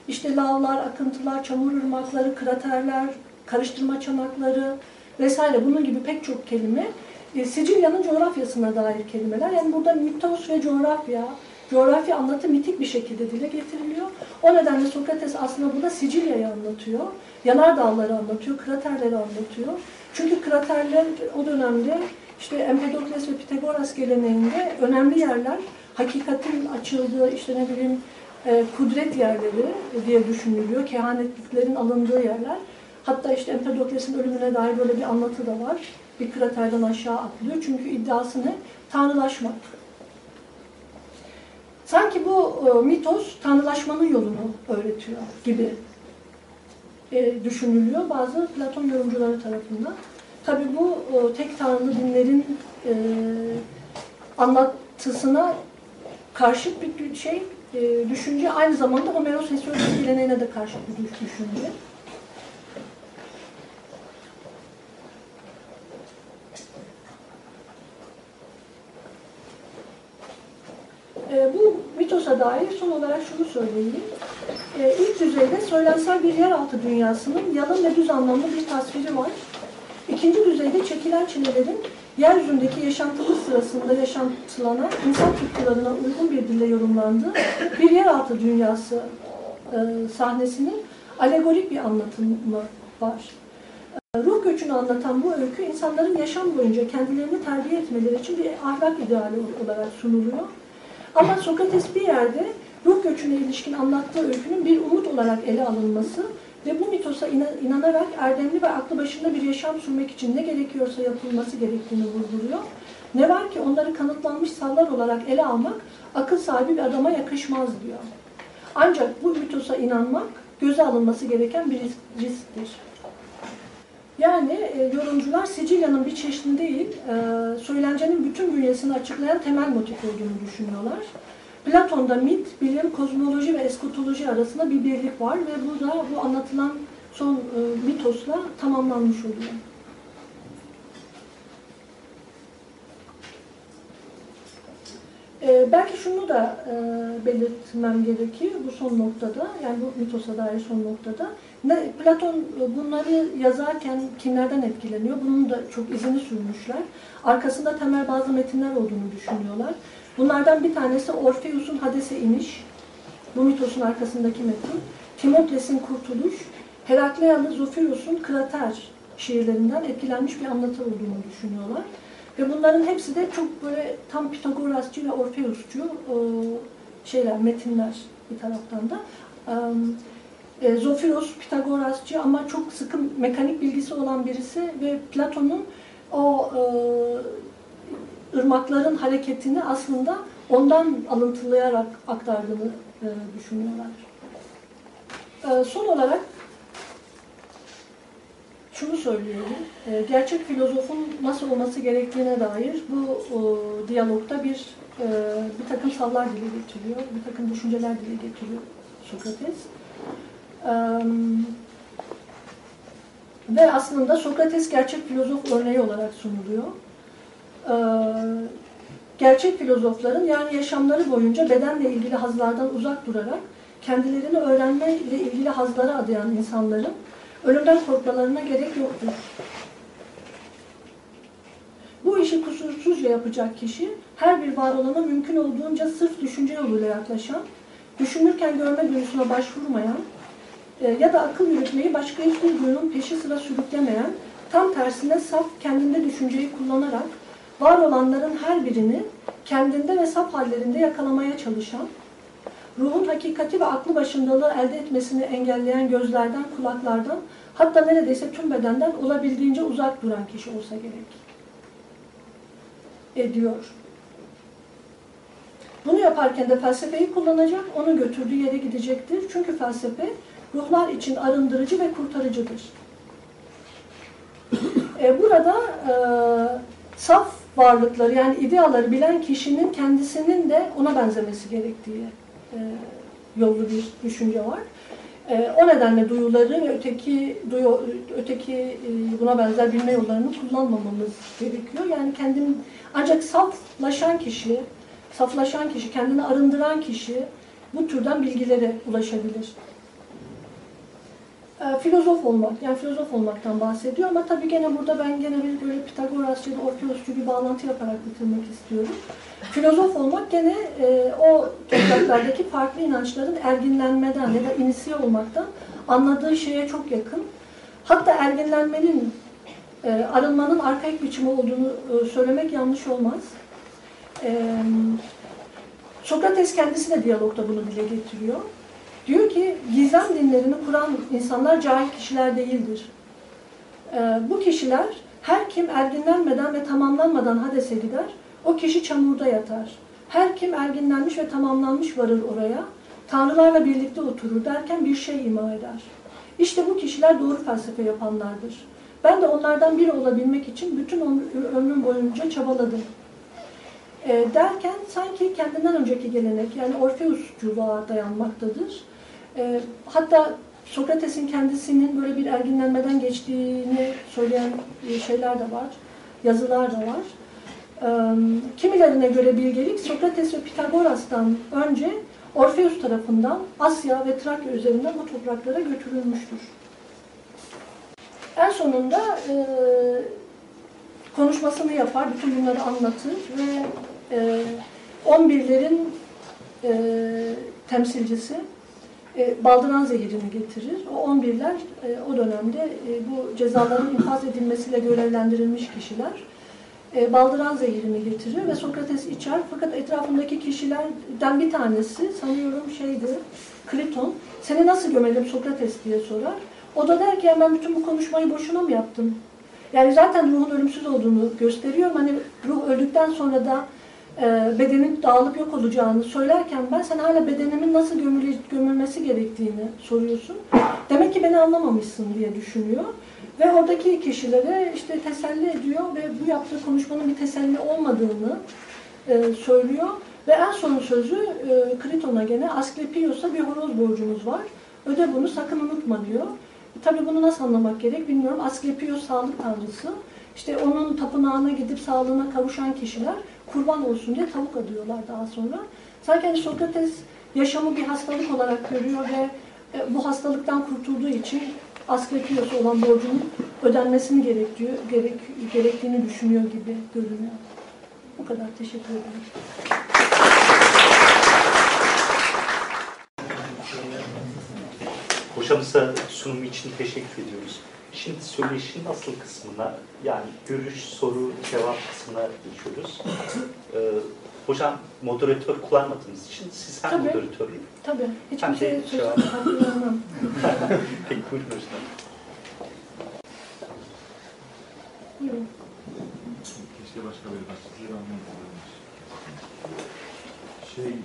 işte lavlar, akıntılar, çamur ırmakları, kraterler, karıştırma çanakları vesaire bunun gibi pek çok kelime e, Sicilya'nın coğrafyasına dair kelimeler. Yani burada mitos ve coğrafya, coğrafya anlatı mitik bir şekilde dile getiriliyor. O nedenle Sokrates aslında burada Sicilya'yı anlatıyor. Yanardağları anlatıyor, kraterleri anlatıyor. Çünkü kraterler o dönemde işte Empedokles ve Pitagoras geleneğinde önemli yerler, hakikatin açıldığı, işte ne bileyim e, kudret yerleri diye düşünülüyor. Kehanetliklerin alındığı yerler. Hatta işte Empedokles'in ölümüne dair böyle bir anlatı da var. Bir kraterden aşağı atlıyor. Çünkü iddiası ne? Tanrılaşmak. Sanki bu e, mitos tanrılaşmanın yolunu öğretiyor gibi e, düşünülüyor bazı Platon yorumcuları tarafından. Tabi bu e, tek tanrılı dinlerin e, anlatısına karşıt bir şey, e, düşünce aynı zamanda Homeros Hesiodos geleneğine de karşıt bir düş- düşünce. E, bu mitosa dair son olarak şunu söyleyeyim. E, ilk düzeyde söylensel bir yeraltı dünyasının yalın ve düz anlamlı bir tasviri var. İkinci düzeyde çekilen çilelerin yeryüzündeki yaşantımız sırasında yaşantılanan insan tutkularına uygun bir dille yorumlandığı bir yeraltı dünyası e, sahnesinin alegorik bir anlatımı var. E, Ruh göçünü anlatan bu öykü insanların yaşam boyunca kendilerini terbiye etmeleri için bir ahlak ideali olarak sunuluyor. Ama Sokrates bir yerde ruh göçüne ilişkin anlattığı öykünün bir umut olarak ele alınması ve bu mitosa ina- inanarak erdemli ve aklı başında bir yaşam sürmek için ne gerekiyorsa yapılması gerektiğini vurguluyor. Ne var ki onları kanıtlanmış sallar olarak ele almak akıl sahibi bir adama yakışmaz diyor. Ancak bu mitosa inanmak göze alınması gereken bir risk- risktir. Yani e, yorumcular Sicilya'nın bir çeşni değil, e, söylencenin bütün bünyesini açıklayan temel motif olduğunu düşünüyorlar. Platon'da mit, bilim, kozmoloji ve eskatoloji arasında bir birlik var ve bu da bu anlatılan son e, mitosla tamamlanmış oluyor. E, belki şunu da e, belirtmem gerekir bu son noktada, yani bu mitosa dair son noktada. Ne, Platon bunları yazarken kimlerden etkileniyor? Bunun da çok izini sürmüşler. Arkasında temel bazı metinler olduğunu düşünüyorlar. Bunlardan bir tanesi Orpheus'un Hades'e iniş. Bu mitosun arkasındaki metin. Timokles'in Kurtuluş. Herakleialı Zofiros'un Krater şiirlerinden etkilenmiş bir anlatı olduğunu düşünüyorlar. Ve bunların hepsi de çok böyle tam Pitagorasçı ve Orpheusçu e, şeyler, metinler bir taraftan da. E, Zofiros Pitagorasçı ama çok sıkı mekanik bilgisi olan birisi ve Platon'un o e, ırmakların hareketini aslında ondan alıntılayarak aktardığını e, düşünüyorlar. E, son olarak şunu söylüyorum. E, gerçek filozofun nasıl olması gerektiğine dair bu e, diyalogda bir e, bir takım sallar dile getiriyor, bir takım düşünceler dile getiriyor Sokrates. Ve aslında Sokrates gerçek filozof örneği olarak sunuluyor. Gerçek filozofların yani yaşamları boyunca bedenle ilgili hazlardan uzak durarak kendilerini öğrenme ile ilgili hazlara adayan insanların ölümden korkmalarına gerek yoktur. Bu işi kusursuzca yapacak kişi her bir var olana mümkün olduğunca sırf düşünce yoluyla yaklaşan, düşünürken görme duygusuna başvurmayan ya da akıl yürütmeyi başka hiçbir duyunun peşi sıra sürüklemeyen, tam tersine saf kendinde düşünceyi kullanarak var olanların her birini kendinde ve saf hallerinde yakalamaya çalışan, ruhun hakikati ve aklı başındalığı elde etmesini engelleyen gözlerden, kulaklardan, hatta neredeyse tüm bedenden olabildiğince uzak duran kişi olsa gerek. Ediyor. Bunu yaparken de felsefeyi kullanacak, onu götürdüğü yere gidecektir. Çünkü felsefe ruhlar için arındırıcı ve kurtarıcıdır. E, burada e, saf varlıkları yani ideaları bilen kişinin kendisinin de ona benzemesi gerektiği e, yollu bir düşünce var. E, o nedenle duyuları ve öteki duyu, öteki e, buna benzer bilme yollarını kullanmamamız gerekiyor. Yani kendim ancak saflaşan kişi, saflaşan kişi, kendini arındıran kişi bu türden bilgilere ulaşabilir. E, filozof olmak, yani filozof olmaktan bahsediyor ama tabii gene burada ben gene bir böyle Pitagorasçı Orpheusçu bir bağlantı yaparak bitirmek istiyorum. Filozof olmak gene e, o topraklardaki farklı inançların erginlenmeden ya da inisiye olmaktan anladığı şeye çok yakın. Hatta erginlenmenin, e, arınmanın arkaik biçimi olduğunu e, söylemek yanlış olmaz. E, Sokrates kendisi de diyalogda bunu dile getiriyor. Diyor ki gizem dinlerini kuran insanlar cahil kişiler değildir. Ee, bu kişiler her kim erginlenmeden ve tamamlanmadan Hades'e gider, o kişi çamurda yatar. Her kim erginlenmiş ve tamamlanmış varır oraya, tanrılarla birlikte oturur derken bir şey ima eder. İşte bu kişiler doğru felsefe yapanlardır. Ben de onlardan biri olabilmek için bütün ömrüm boyunca çabaladım. E, derken sanki kendinden önceki gelenek yani Orfeusculuğa dayanmaktadır. E, hatta Sokrates'in kendisinin böyle bir erginlenmeden geçtiğini söyleyen şeyler de var, yazılar da var. E, kimilerine göre bilgelik Sokrates ve Pitagoras'tan önce Orfeus tarafından Asya ve Trakya üzerinden bu topraklara götürülmüştür. En sonunda e, konuşmasını yapar, bütün bunları anlatır ve e, 11'lerin e, temsilcisi e, baldıran zehirini getirir. O 11'ler e, o dönemde e, bu cezaların infaz edilmesiyle görevlendirilmiş kişiler. E, baldıran zehirini getirir ve Sokrates içer. Fakat etrafındaki kişilerden bir tanesi sanıyorum şeydi, Kriton. Seni nasıl gömelim Sokrates diye sorar. O da der ki ben bütün bu konuşmayı boşuna mı yaptım? Yani zaten ruhun ölümsüz olduğunu gösteriyorum. Hani ruh öldükten sonra da bedenin dağılıp yok olacağını söylerken ben sen hala bedenimin nasıl gömül gömülmesi gerektiğini soruyorsun. Demek ki beni anlamamışsın diye düşünüyor. Ve oradaki kişilere işte teselli ediyor ve bu yaptığı konuşmanın bir teselli olmadığını e, söylüyor. Ve en son sözü e, Kriton'a gene Asklepios'a bir horoz borcumuz var. Öde bunu sakın unutma diyor. E, tabii bunu nasıl anlamak gerek bilmiyorum. Asklepios sağlık tanrısı. İşte onun tapınağına gidip sağlığına kavuşan kişiler kurban olsun diye tavuk adıyorlar daha sonra. Sanki hani Sokrates yaşamı bir hastalık olarak görüyor ve e, bu hastalıktan kurtulduğu için Asklepios'a olan borcunun ödenmesini gerekiyor, gerek, gerektiğini düşünüyor gibi görünüyor. Bu kadar. Teşekkür ederim. Hocamıza sunumu için teşekkür ediyoruz. Şimdi söyleşinin asıl kısmına yani görüş, soru, cevap kısmına geçiyoruz. Ee, hocam moderatör kullanmadığınız için siz hem Tabii. moderatörlük. Tabii. Hiç de kimseye söz cevap- vermem. Peki buyurun hocam. Buyurun. Keşke başka bir başlıklı anlatılmış. Şey, şimdi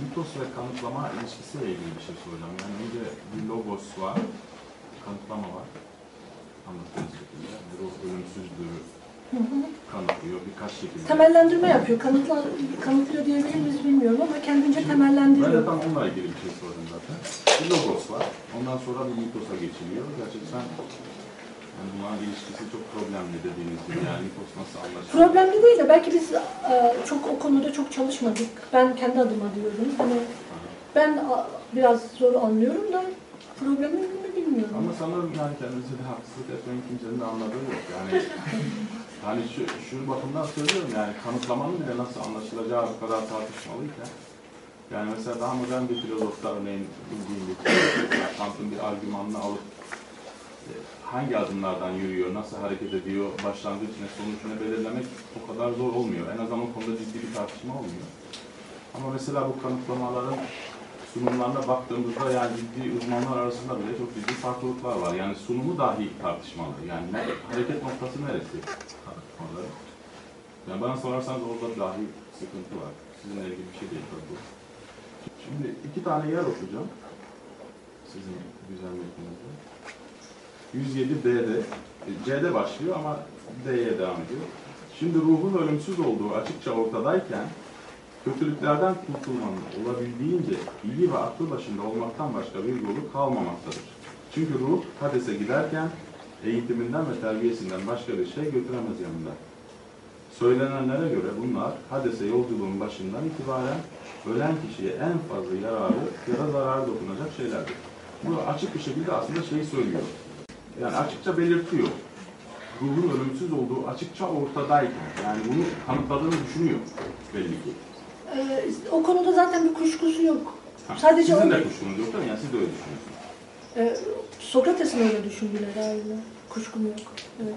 mitos ve kanıtlama ilişkisiyle ilgili bir şey soracağım. Yani önce bir logos var, kanıtlama var. Anlattığınız şekilde. Hı hı. kanıtlıyor birkaç şekilde. Temellendirme yapıyor. Kanıtla, kanıtlıyor diyebilir miyiz bilmiyorum ama kendince Ben de temellendiriyor. tam onunla ilgili bir şey sordum zaten. Bir logos var. Ondan sonra bir mitosa geçiliyor. Gerçekten yani bunların ilişkisi çok problemli dediğiniz gibi. Yani mitos nasıl anlaşılıyor? Problemli değil de belki biz e, çok o konuda çok çalışmadık. Ben kendi adıma diyorum. Hani ben a, biraz zor anlıyorum da problemi mi bilmiyorum. Ama sanırım yani kendimize de haksızlık etmeyin kimsenin de anladığı yok. Yani hani şu, şu bakımdan söylüyorum yani kanıtlamanın bile nasıl anlaşılacağı bu kadar tartışmalıyken yani mesela daha modern bir filozofta örneğin bildiğim bir Kant'ın bir argümanını alıp hangi adımlardan yürüyor, nasıl hareket ediyor, başlangıç ne, sonuç ne belirlemek o kadar zor olmuyor. En azından o konuda ciddi bir tartışma olmuyor. Ama mesela bu kanıtlamaların sunumlarına baktığımızda yani ciddi uzmanlar arasında bile çok ciddi farklılıklar var. Yani sunumu dahi tartışmalı. Yani hareket noktası neresi tartışmaları. Yani bana sorarsanız orada dahi sıkıntı var. Sizinle ilgili bir şey değil tabii. Şimdi iki tane yer okuyacağım. Sizin güzel metninizde. 107D'de, e, C'de başlıyor ama D'ye devam ediyor. Şimdi ruhun ölümsüz olduğu açıkça ortadayken kötülüklerden kurtulmanın olabildiğince iyi ve aklı başında olmaktan başka bir yolu kalmamaktadır. Çünkü ruh Hades'e giderken eğitiminden ve terbiyesinden başka bir şey götüremez yanında. Söylenenlere göre bunlar Hades'e yolculuğun başından itibaren ölen kişiye en fazla yararı ya da zararı dokunacak şeylerdir. Bu açık bir şekilde aslında şeyi söylüyor. Yani açıkça belirtiyor. Ruhun ölümsüz olduğu açıkça ortadayken, yani bunu kanıtladığını düşünüyor belli ki. Ee, o konuda zaten bir kuşkusu yok. Ha, Sadece Sizin de kuşkunuz yok değil mi? Yani siz de öyle düşünüyorsunuz. Ee, Sokrates'in öyle düşündüğüne dair? Kuşkum yok. Evet.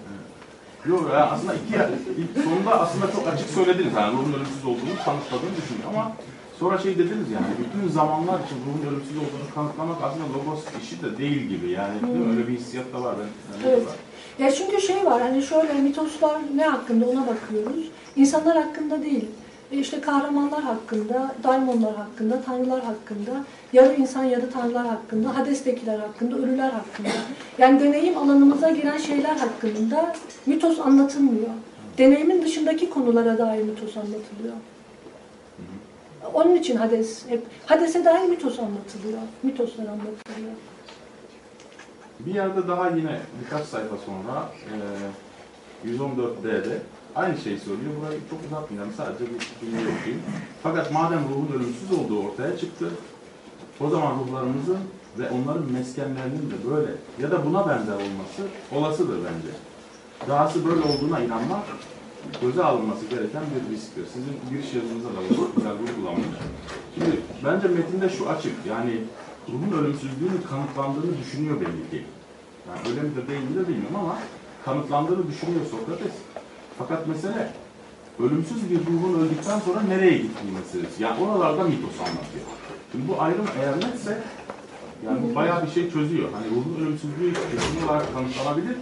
Yok ya aslında iki ilk sonunda aslında çok açık söylediniz. Yani ruhun ölümsüz olduğunu kanıtladığını düşünüyor ama sonra şey dediniz yani bütün zamanlar için ruhun ölümsüz olduğunu kanıtlamak aslında logos işi de değil gibi yani değil mi? Öyle bir hissiyat da var. Ben, ben Evet. Ya çünkü şey var hani şöyle mitoslar ne hakkında ona bakıyoruz. İnsanlar hakkında değil. E işte kahramanlar hakkında, daimonlar hakkında, tanrılar hakkında, yarı insan yarı tanrılar hakkında, Hades'tekiler hakkında, ölüler hakkında. Yani deneyim alanımıza giren şeyler hakkında mitos anlatılmıyor. Deneyimin dışındaki konulara dair mitos anlatılıyor. Onun için Hades hep Hades'e dair mitos anlatılıyor. Mitoslar anlatılıyor. Bir yerde daha yine birkaç sayfa sonra e, 114D'de aynı şeyi söylüyor. Burayı çok uzatmayacağım. Sadece bir cümle okuyayım. Fakat madem ruhun ölümsüz olduğu ortaya çıktı, o zaman ruhlarımızın ve onların meskenlerinin de böyle ya da buna benzer olması olasıdır bence. Dahası böyle olduğuna inanmak göze alınması gereken bir risktir. Sizin giriş yazınızda da bu güzel vurgulanmış. Şimdi bence metinde şu açık. Yani ruhun ölümsüzlüğünün kanıtlandığını düşünüyor belli ki. Yani öyle midir değil midir bilmiyorum ama kanıtlandığını düşünüyor Sokrates. Fakat mesele ölümsüz bir ruhun öldükten sonra nereye gittiği meselesi. Yani oralarda mitos anlatıyor. Şimdi bu ayrım eğer netse yani bayağı bir şey çözüyor. Hani ruhun ölümsüzlüğü kesin olarak kanıtlanabilir.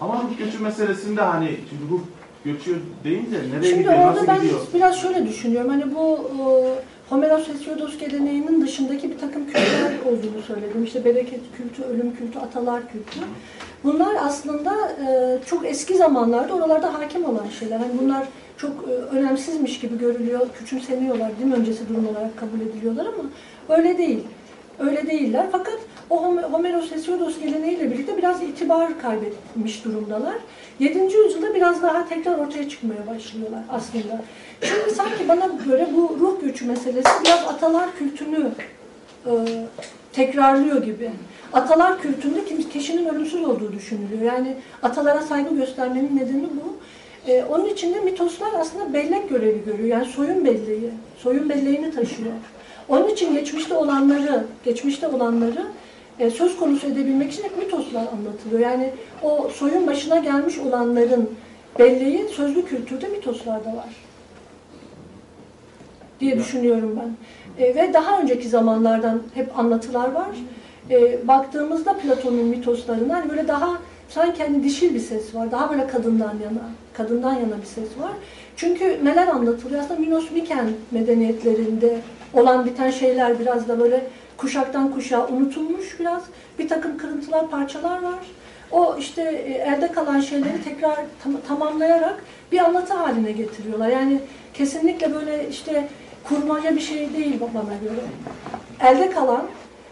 Ama ruh göçü meselesinde hani şimdi ruh göçüyor deyince nereye Şimdi gidiyor, orada nasıl ben gidiyor? biraz şöyle düşünüyorum. Hani bu e, Homeros Hesiodos geleneğinin dışındaki bir takım kültürler olduğunu söyledim. İşte bereket kültü, ölüm kültü, atalar kültü. Bunlar aslında e, çok eski zamanlarda oralarda hakim olan şeyler. Hani bunlar çok e, önemsizmiş gibi görülüyor, küçümseniyorlar, din öncesi durum olarak kabul ediliyorlar ama öyle değil. Öyle değiller. Fakat o Hom- Homeros Hesiodos geleneğiyle birlikte biraz itibar kaybetmiş durumdalar. 7. yüzyılda biraz daha tekrar ortaya çıkmaya başlıyorlar aslında. Şimdi sanki bana göre bu ruh göçü meselesi biraz atalar kültünü e, tekrarlıyor gibi. Atalar kültünde kim- kişinin ölümsüz olduğu düşünülüyor. Yani atalara saygı göstermenin nedeni bu. E, onun için de mitoslar aslında bellek görevi görüyor. Yani soyun belleği, soyun belleğini taşıyor. Onun için geçmişte olanları, geçmişte olanları e, söz konusu edebilmek için hep mitoslar anlatılıyor. Yani o soyun başına gelmiş olanların belleği sözlü kültürde mitoslarda var diye düşünüyorum ben. E, ve daha önceki zamanlardan hep anlatılar var. E, baktığımızda Platon'un mitoslarına hani böyle daha sanki hani dişil bir ses var. Daha böyle kadından yana, kadından yana bir ses var. Çünkü neler anlatılıyor? Aslında Minos Miken medeniyetlerinde olan biten şeyler biraz da böyle kuşaktan kuşağa unutulmuş biraz. Bir takım kırıntılar, parçalar var. O işte e, elde kalan şeyleri tekrar tam- tamamlayarak bir anlatı haline getiriyorlar. Yani kesinlikle böyle işte kurmaca bir şey değil bana göre. Elde kalan,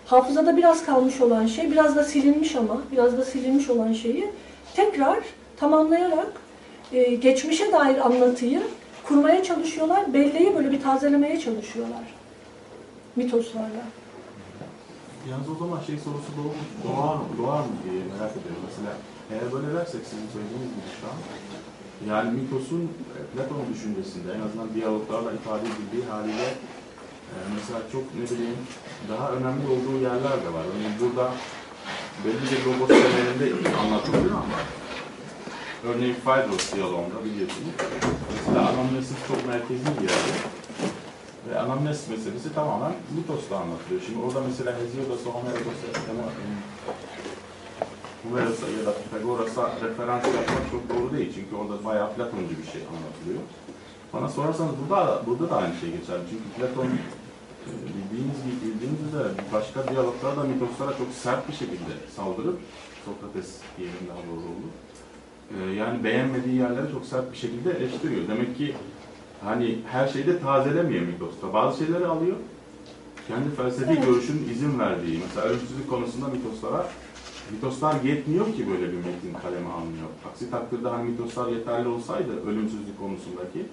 hafızada biraz kalmış olan şey, biraz da silinmiş ama, biraz da silinmiş olan şeyi tekrar tamamlayarak e, geçmişe dair anlatıyı kurmaya çalışıyorlar. Belleği böyle bir tazelemeye çalışıyorlar. Mitoslarla. Yalnız o zaman şey sorusu doğar, doğar, mı, doğar mı diye merak ediyorum. Mesela eğer böyle dersek sizin söylediğiniz gibi şu an, yani mitosun e, Platon düşüncesinde en azından diyaloglarla ifade edildiği haliyle e, mesela çok ne bileyim daha önemli olduğu yerler de var. Örneğin burada belli bir logos temelinde anlatılıyor ama örneğin Phaedrus diyalogunda biliyorsunuz. Mesela anamnesis çok merkezi bir yerde. Ve anamnes meselesi tamamen mitosla anlatılıyor. Şimdi orada mesela Hesiodos'a, Homeros'a, Homeros'a ya da Pythagoras'a referans yapmak çok doğru değil. Çünkü orada bayağı Platoncu bir şey anlatılıyor. Bana sorarsanız burada, burada da aynı şey geçerli. Çünkü Platon e, bildiğiniz gibi bildiğiniz üzere başka diyaloglarda mitoslara çok sert bir şekilde saldırıp Sokrates diyelim daha doğru olur. E, Yani beğenmediği yerleri çok sert bir şekilde eleştiriyor. Demek ki hani her şeyde tazelemiyor mitosta. Bazı şeyleri alıyor. Kendi felsefi Evet. görüşünün izin verdiği, mesela ölümsüzlük konusunda mitoslara mitoslar yetmiyor ki böyle bir metin kaleme almıyor. Aksi takdirde hani mitoslar yeterli olsaydı ölümsüzlük konusundaki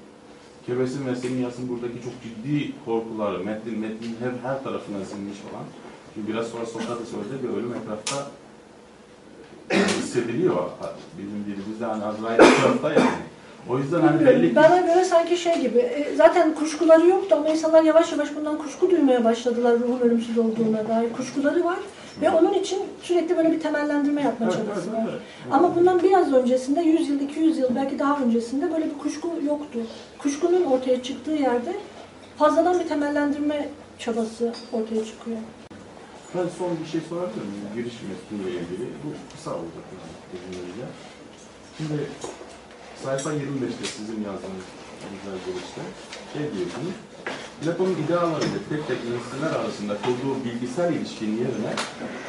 Kebesin ve Senias'ın buradaki çok ciddi korkuları, metnin, metnin her, her tarafına sinmiş olan çünkü biraz sonra Sokrates söyledi bir ölüm etrafta hissediliyor. Bizim dilimizde hani Azrail etrafta yani. O yüzden hani belli. Bana göre sanki şey gibi, e, zaten kuşkuları yoktu ama insanlar yavaş yavaş bundan kuşku duymaya başladılar ruhun ölümsüz olduğuna dair kuşkuları var. Ve onun için sürekli böyle bir temellendirme yapma Evet, çabası var. evet. Ama bundan biraz öncesinde, 100 yıl, 200 yıl belki daha öncesinde böyle bir kuşku yoktu. Kuşkunun ortaya çıktığı yerde fazladan bir temellendirme çabası ortaya çıkıyor. Ben son bir şey sorabilir miyim? Giriş metniyle ilgili. Bu kısa olacak. Şimdi sayfa 25'te sizin yazdığınız güzel girişte şey diyorsunuz. Platon'un idealarıyla tek tek nesneler arasında kurduğu bilgisel ilişkinin yerine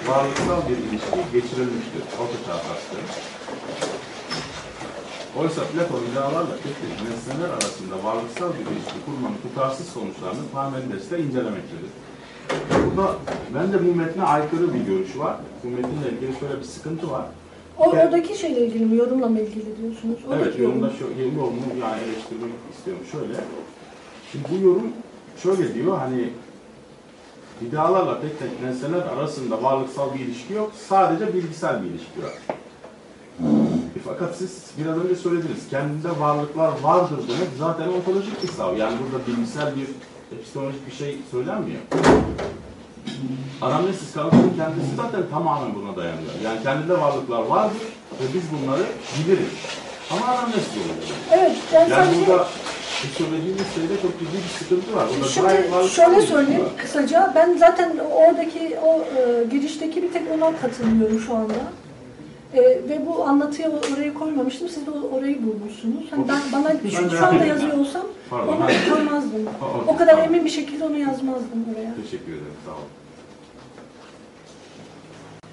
varlıksal bir ilişki geçirilmiştir. Orta çağ taşları. Oysa Platon idealarla tek tek nesneler arasında varlıksal bir ilişki kurmanın tutarsız sonuçlarını Parmenides'te incelemektedir. Burada bence bu metne aykırı bir görüş var. Bu metinle ilgili şöyle bir sıkıntı var. O, oradaki şeyle ilgili mi, yorumla ilgili diyorsunuz? Evet, Oradaki yorum. yorumda şu, yorumunu yani eleştirmek istiyorum şöyle. Şimdi bu yorum şöyle diyor hani idealarla tek tek nesneler arasında varlıksal bir ilişki yok. Sadece bilgisel bir ilişki var. E, Fakat siz biraz önce söylediniz. Kendinde varlıklar vardır demek zaten ontolojik bir sav. Yani burada bilgisel bir epistemolojik bir şey söylenmiyor. Anamnesis kanıtının kendisi zaten tamamen buna dayanıyor. Yani kendinde varlıklar vardır ve biz bunları biliriz. Ama anamnesis oluyor. Evet, yani, Yani sanki... burada bu söylediğiniz şeyde çok ciddi bir sıkıntı var. Burada Şimdi şöyle söyleyeyim var. kısaca. Ben zaten oradaki o e, girişteki bir tek ona katılmıyorum şu anda. E, ve bu anlatıya orayı koymamıştım. Siz de orayı bulmuşsunuz. Hani ben bana şu, şu anda yazıyor ya. olsam Pardon. onu koymazdım. o- kadar emin bir şekilde onu yazmazdım oraya. Teşekkür ederim. Sağ olun.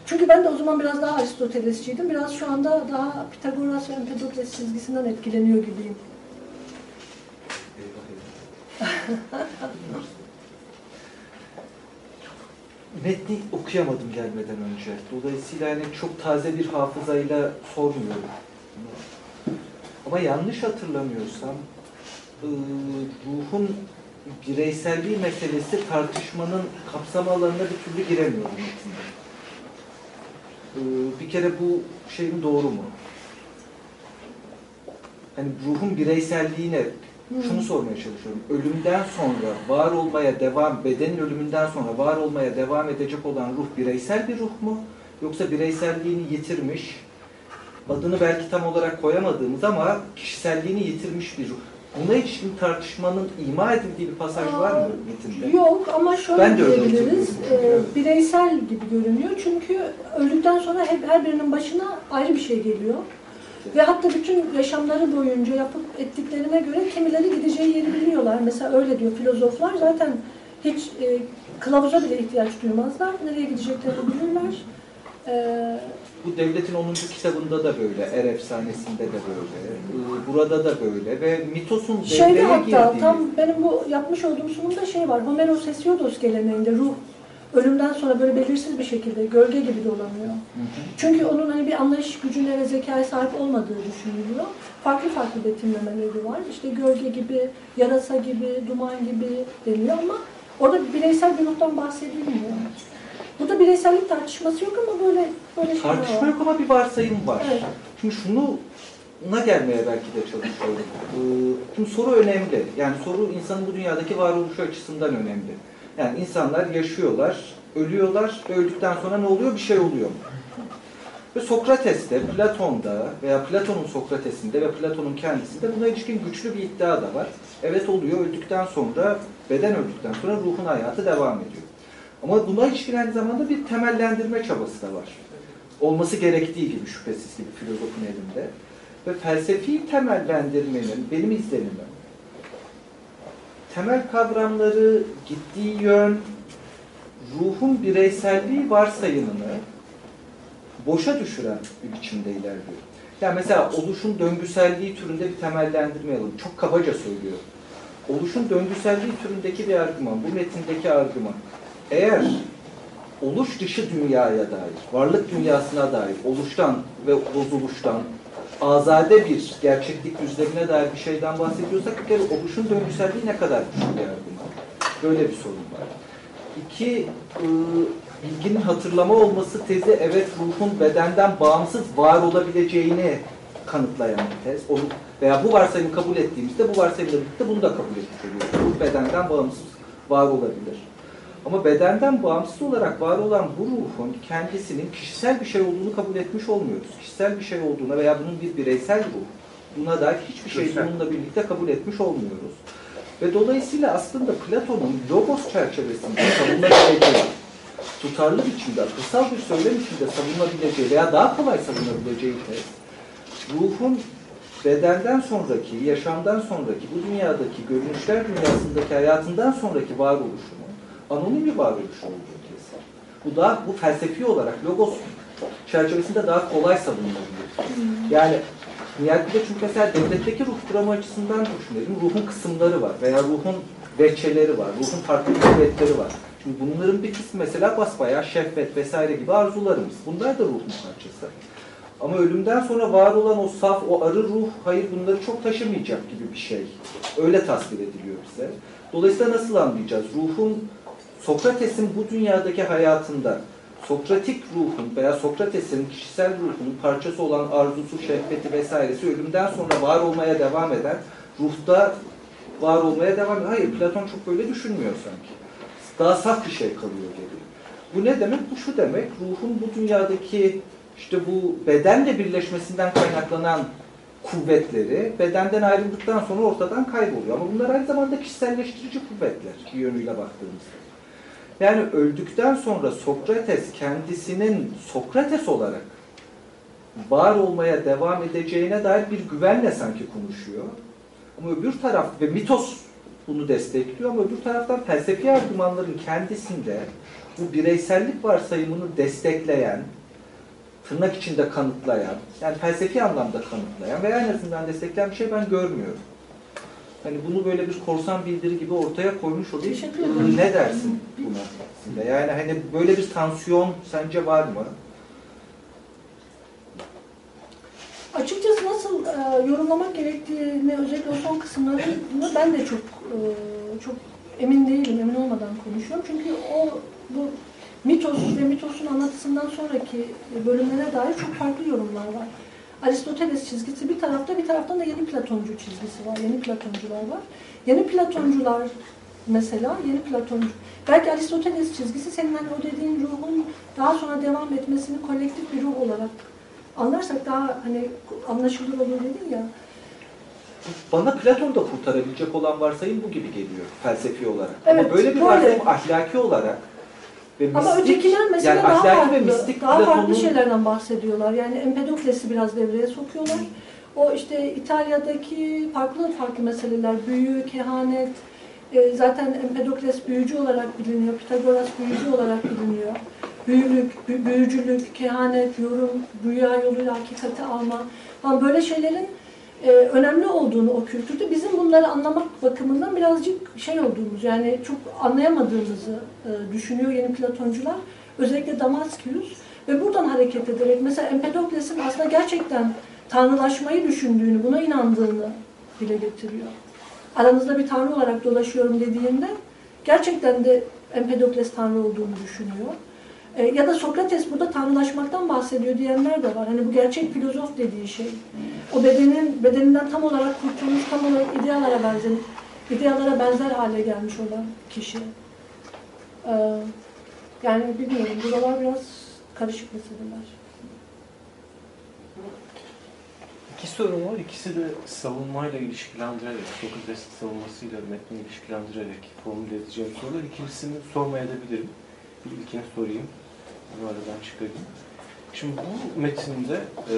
Çünkü ben de o zaman biraz daha Aristotelesçiydim. Biraz şu anda daha Pitagoras ve Empedokles çizgisinden etkileniyor gibiyim. Metni okuyamadım gelmeden önce. Dolayısıyla yani çok taze bir hafızayla sormuyorum. Ama yanlış hatırlamıyorsam ıı, ruhun bireyselliği meselesi tartışmanın kapsam alanına bir türlü giremiyor metinde. Bir kere bu şeyin doğru mu? Hani ruhun bireyselliğine şunu sormaya çalışıyorum. Ölümden sonra var olmaya devam, bedenin ölümünden sonra var olmaya devam edecek olan ruh bireysel bir ruh mu? Yoksa bireyselliğini yitirmiş, adını belki tam olarak koyamadığımız ama kişiselliğini yitirmiş bir ruh. Buna ilişkin tartışmanın ima edildiği bir pasaj var mı metinde? Yok ama şöyle Ben de diyebiliriz. e, Evet. bireysel gibi görünüyor. Çünkü öldükten sonra hep her birinin başına ayrı bir şey geliyor. Ve hatta bütün yaşamları boyunca yapıp ettiklerine göre kimileri gideceği yeri biliyorlar. Mesela öyle diyor filozoflar. Zaten hiç e, kılavuza bile ihtiyaç duymazlar. Nereye gideceklerini bilirler. E, Bu devletin 10. kitabında da böyle, Er efsanesinde de böyle, ee, burada da böyle ve mitosun Şeyde devreye hatta girdiği... tam benim bu yapmış olduğum sunumda şey var. Homeros Hesiodos geleneğinde ruh ölümden sonra böyle belirsiz bir şekilde gölge gibi dolanıyor. Çünkü onun hani bir anlayış gücüne ve zekaya sahip olmadığı düşünülüyor. Farklı farklı betimlemeleri var. İşte gölge gibi, yarasa gibi, duman gibi deniyor ama orada bireysel bir ruhtan bahsedilmiyor. Burada bireysellik tartışması yok ama böyle böyle şeyler Tartışma var. yok ama bir varsayım var. Evet. Şimdi şunu buna gelmeye belki de çalışıyorum. Ee, Şimdi soru önemli. Yani soru insanın bu dünyadaki varoluşu açısından önemli. Yani insanlar yaşıyorlar, ölüyorlar öldükten sonra ne oluyor? Bir şey oluyor. Ve Sokrates'te, Platon'da veya Platon'un Sokrates'inde ve Platon'un kendisinde buna ilişkin güçlü bir iddia da var. Evet oluyor, öldükten sonra, beden öldükten sonra ruhun hayatı devam ediyor. Ama buna ilişkin aynı zamanda bir temellendirme çabası da var. Olması gerektiği gibi şüphesiz gibi filozofun elinde. Ve felsefi temellendirmenin benim izlenimim temel kavramları gittiği yön ruhun bireyselliği varsayımını boşa düşüren bir biçimde ilerliyor. Yani mesela oluşun döngüselliği türünde bir temellendirme alalım. Çok kabaca söylüyor. Oluşun döngüselliği türündeki bir argüman, bu metindeki argüman. Eğer oluş dışı dünyaya dair, varlık dünyasına dair, oluştan ve bozuluştan, azade bir gerçeklik düzlemine dair bir şeyden bahsediyorsak bir kere oluşun döngüselliği ne kadar güçlü bir argüman. Böyle bir sorun var. İki, ıı, bilginin hatırlama olması tezi evet ruhun bedenden bağımsız var olabileceğini kanıtlayan bir tez. Onu, veya bu varsayımı kabul ettiğimizde bu varsayımla birlikte bunu da kabul etmiş. Ruh bedenden bağımsız var olabilir. Ama bedenden bağımsız olarak var olan bu ruhun kendisinin kişisel bir şey olduğunu kabul etmiş olmuyoruz. Kişisel bir şey olduğuna veya bunun bir bireysel ruh, buna dair hiçbir şey bununla birlikte kabul etmiş olmuyoruz. Ve dolayısıyla aslında Platon'un logos çerçevesinde savunabileceği, tutarlı biçimde, kırsal bir söylem içinde savunabileceği veya daha kolay savunabileceği tez, ruhun bedenden sonraki, yaşamdan sonraki, bu dünyadaki görünüşler dünyasındaki hayatından sonraki varoluşunun anonim bir varoluş olduğu tezi. Bu daha, bu felsefi olarak logos çerçevesinde daha kolay savunulabilir. Yani nihayetinde çünkü mesela devletteki ruh kuramı açısından düşünelim. Ruhun kısımları var veya ruhun veçeleri var, ruhun farklı kuvvetleri var. Şimdi bunların bir kısmı mesela basbayağı şehvet vesaire gibi arzularımız. Bunlar da ruhun parçası. Ama ölümden sonra var olan o saf, o arı ruh, hayır bunları çok taşımayacak gibi bir şey. Öyle tasvir ediliyor bize. Dolayısıyla nasıl anlayacağız? Ruhun, Sokrates'in bu dünyadaki hayatında Sokratik ruhun veya Sokrates'in kişisel ruhunun parçası olan arzusu, şehveti vesairesi ölümden sonra var olmaya devam eden ruhta var olmaya devam ediyor. Hayır, Platon çok böyle düşünmüyor sanki. Daha saf bir şey kalıyor geriye. Bu ne demek? Bu şu demek, ruhun bu dünyadaki işte bu bedenle birleşmesinden kaynaklanan kuvvetleri bedenden ayrıldıktan sonra ortadan kayboluyor. Ama bunlar aynı zamanda kişiselleştirici kuvvetler bir yönüyle baktığımızda. Yani öldükten sonra Sokrates kendisinin Sokrates olarak var olmaya devam edeceğine dair bir güvenle sanki konuşuyor. Ama öbür taraf ve mitos bunu destekliyor ama öbür taraftan felsefi argümanların kendisinde bu bireysellik varsayımını destekleyen, tırnak içinde kanıtlayan, yani felsefi anlamda kanıtlayan veya en azından destekleyen bir şey ben görmüyorum. Hani bunu böyle bir korsan bildiri gibi ortaya koymuş ederim. Ne dersin buna? Yani hani böyle bir tansiyon sence var mı? Açıkçası nasıl e, yorumlamak gerektiğini özellikle o son kısımlarını ben de çok e, çok emin değilim, emin olmadan konuşuyorum. Çünkü o bu mitos ve mitosun anlatısından sonraki bölümlere dair çok farklı yorumlar var. Aristoteles çizgisi bir tarafta, bir taraftan da yeni Platoncu çizgisi var. Yeni Platoncular var. Yeni Platoncular mesela, yeni Platoncu. Belki Aristoteles çizgisi senin hani o dediğin ruhun daha sonra devam etmesini kolektif bir ruh olarak anlarsak daha hani anlaşılır olur dedin ya. Bana Platon'da kurtarabilecek olan varsayım bu gibi geliyor felsefi olarak. Evet, Ama böyle bir varsayım ahlaki olarak ve Ama mistik, ötekiler mesela yani daha farklı, ve mistik daha farklı Platon'un şeylerden bahsediyorlar. Yani Empedokles'i biraz devreye sokuyorlar. O işte İtalya'daki farklı farklı meseleler, büyü, kehanet, e, zaten Empedokles büyücü olarak biliniyor, Pitagoras büyücü olarak biliniyor. Büyülük, bü- büyücülük, kehanet, yorum, rüya yoluyla hakikati alma falan böyle şeylerin e, önemli olduğunu o kültürde bizim bunları anlamak bakımından birazcık şey olduğumuz yani çok anlayamadığımızı e, düşünüyor yeni Platoncular. Özellikle Damaskius ve buradan hareket ederek mesela Empedokles'in aslında gerçekten tanrılaşmayı düşündüğünü, buna inandığını dile getiriyor. Aranızda bir tanrı olarak dolaşıyorum dediğinde gerçekten de Empedokles tanrı olduğunu düşünüyor. E, ya da Sokrates burada tanrılaşmaktan bahsediyor diyenler de var. Hani bu gerçek filozof dediği şey. O bedenin bedeninden tam olarak kurtulmuş, tam olarak idealara benzer, idealara benzer hale gelmiş olan kişi. Ee, yani bilmiyorum, buralar biraz karışık meseleler. İki sorun var. İkisi de savunmayla ilişkilendirerek, Sokrates'in savunmasıyla metni ilişkilendirerek formüle edeceğim sorular. İkincisini sormayabilirim. Bir ilkini sorayım. Onu aradan çıkarayım. Şimdi bu metinde e,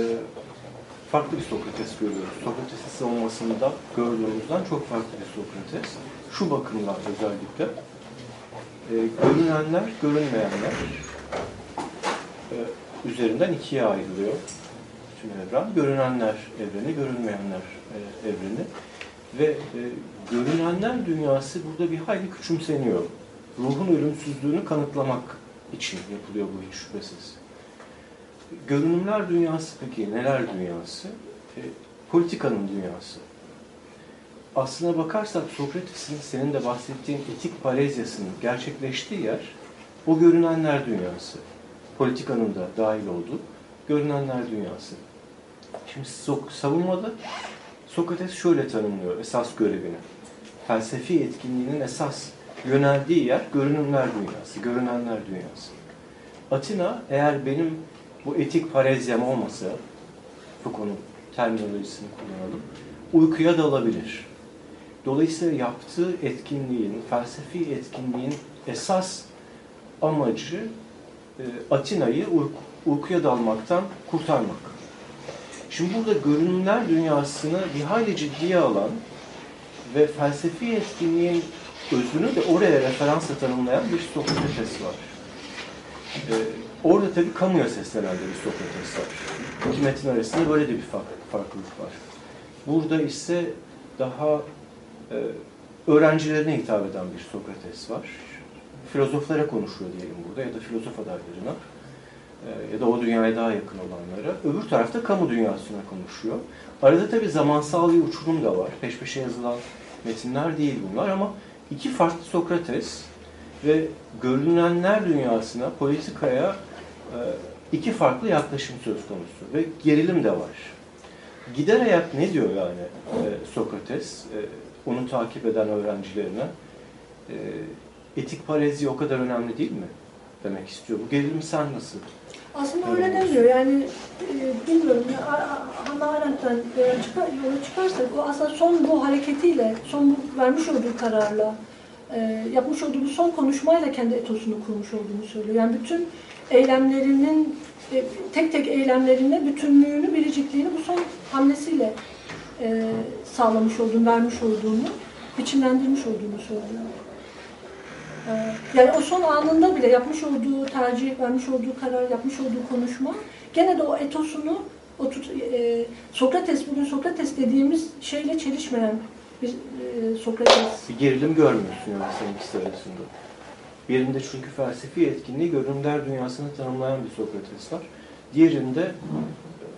farklı bir Sokrates görüyoruz. Sokrates'in savunmasında gördüğümüzden çok farklı bir Sokrates. Şu bakımdan özellikle e, görünenler, görünmeyenler e, üzerinden ikiye ayrılıyor bütün evren. Görünenler evreni, görünmeyenler e, evreni. Ve e, görünenler dünyası burada bir hayli küçümseniyor. Ruhun ölümsüzlüğünü kanıtlamak için yapılıyor bu hiç şüphesiz. Görünümler dünyası peki neler dünyası? E, politikanın dünyası. Aslına bakarsak Sokrates'in senin de bahsettiğin etik parezyasının gerçekleştiği yer o görünenler dünyası. Politikanın da dahil olduğu görünenler dünyası. Şimdi Sok- savunmada Sokrates şöyle tanımlıyor esas görevini. Felsefi etkinliğinin esas yöneldiği yer görünümler dünyası, görünenler dünyası. Atina eğer benim bu etik parezyam olmasa, Foucault'un terminolojisini kullanalım, uykuya dalabilir. Dolayısıyla yaptığı etkinliğin, felsefi etkinliğin esas amacı e, Atina'yı uyku, uykuya dalmaktan kurtarmak. Şimdi burada görünümler dünyasını bir hayli ciddiye alan ve felsefi etkinliğin özünü de oraya referansla tanımlayan bir Sokrates var. Ee, orada tabii kamuya seslenen de bir Sokrates var. İki metin arasında böyle de bir fark- farklılık var. Burada ise daha e, öğrencilerine hitap eden bir Sokrates var. Filozoflara konuşuyor diyelim burada ya da filozof adaylarına e, ya da o dünyaya daha yakın olanlara. Öbür tarafta kamu dünyasına konuşuyor. Arada tabii zamansal bir uçurum da var. Peş peşe yazılan metinler değil bunlar ama iki farklı Sokrates ve görünenler dünyasına, politikaya e, iki farklı yaklaşım söz konusu ve gerilim de var. Gider ayak ne diyor yani e, Sokrates, e, onu takip eden öğrencilerine? Etik parezi o kadar önemli değil mi? Demek istiyor. Bu gerilimi sen nasıl? Aslında öyle demiyor. Yani e, bilmiyorum. ya, Hannah Arendt'ten yola, çıkar, yola çıkarsak o aslında son bu hareketiyle, son bu vermiş olduğu kararla, e, yapmış olduğu bu son konuşmayla kendi etosunu kurmuş olduğunu söylüyor. Yani bütün eylemlerinin, e, tek tek eylemlerine bütünlüğünü, biricikliğini bu son hamlesiyle e, sağlamış olduğunu, vermiş olduğunu, biçimlendirmiş olduğunu söylüyor. Ee, Yani o son anında bile yapmış olduğu tercih, vermiş olduğu karar, yapmış olduğu konuşma gene de o etosunu o tut, e, Sokrates, bugün Sokrates dediğimiz şeyle çelişmeyen bir e, Sokrates. Bir gerilim görmüyorsun yani senin ikisi arasında. Birinde çünkü felsefi etkinliği görünümler dünyasını tanımlayan bir Sokrates var. Diğerinde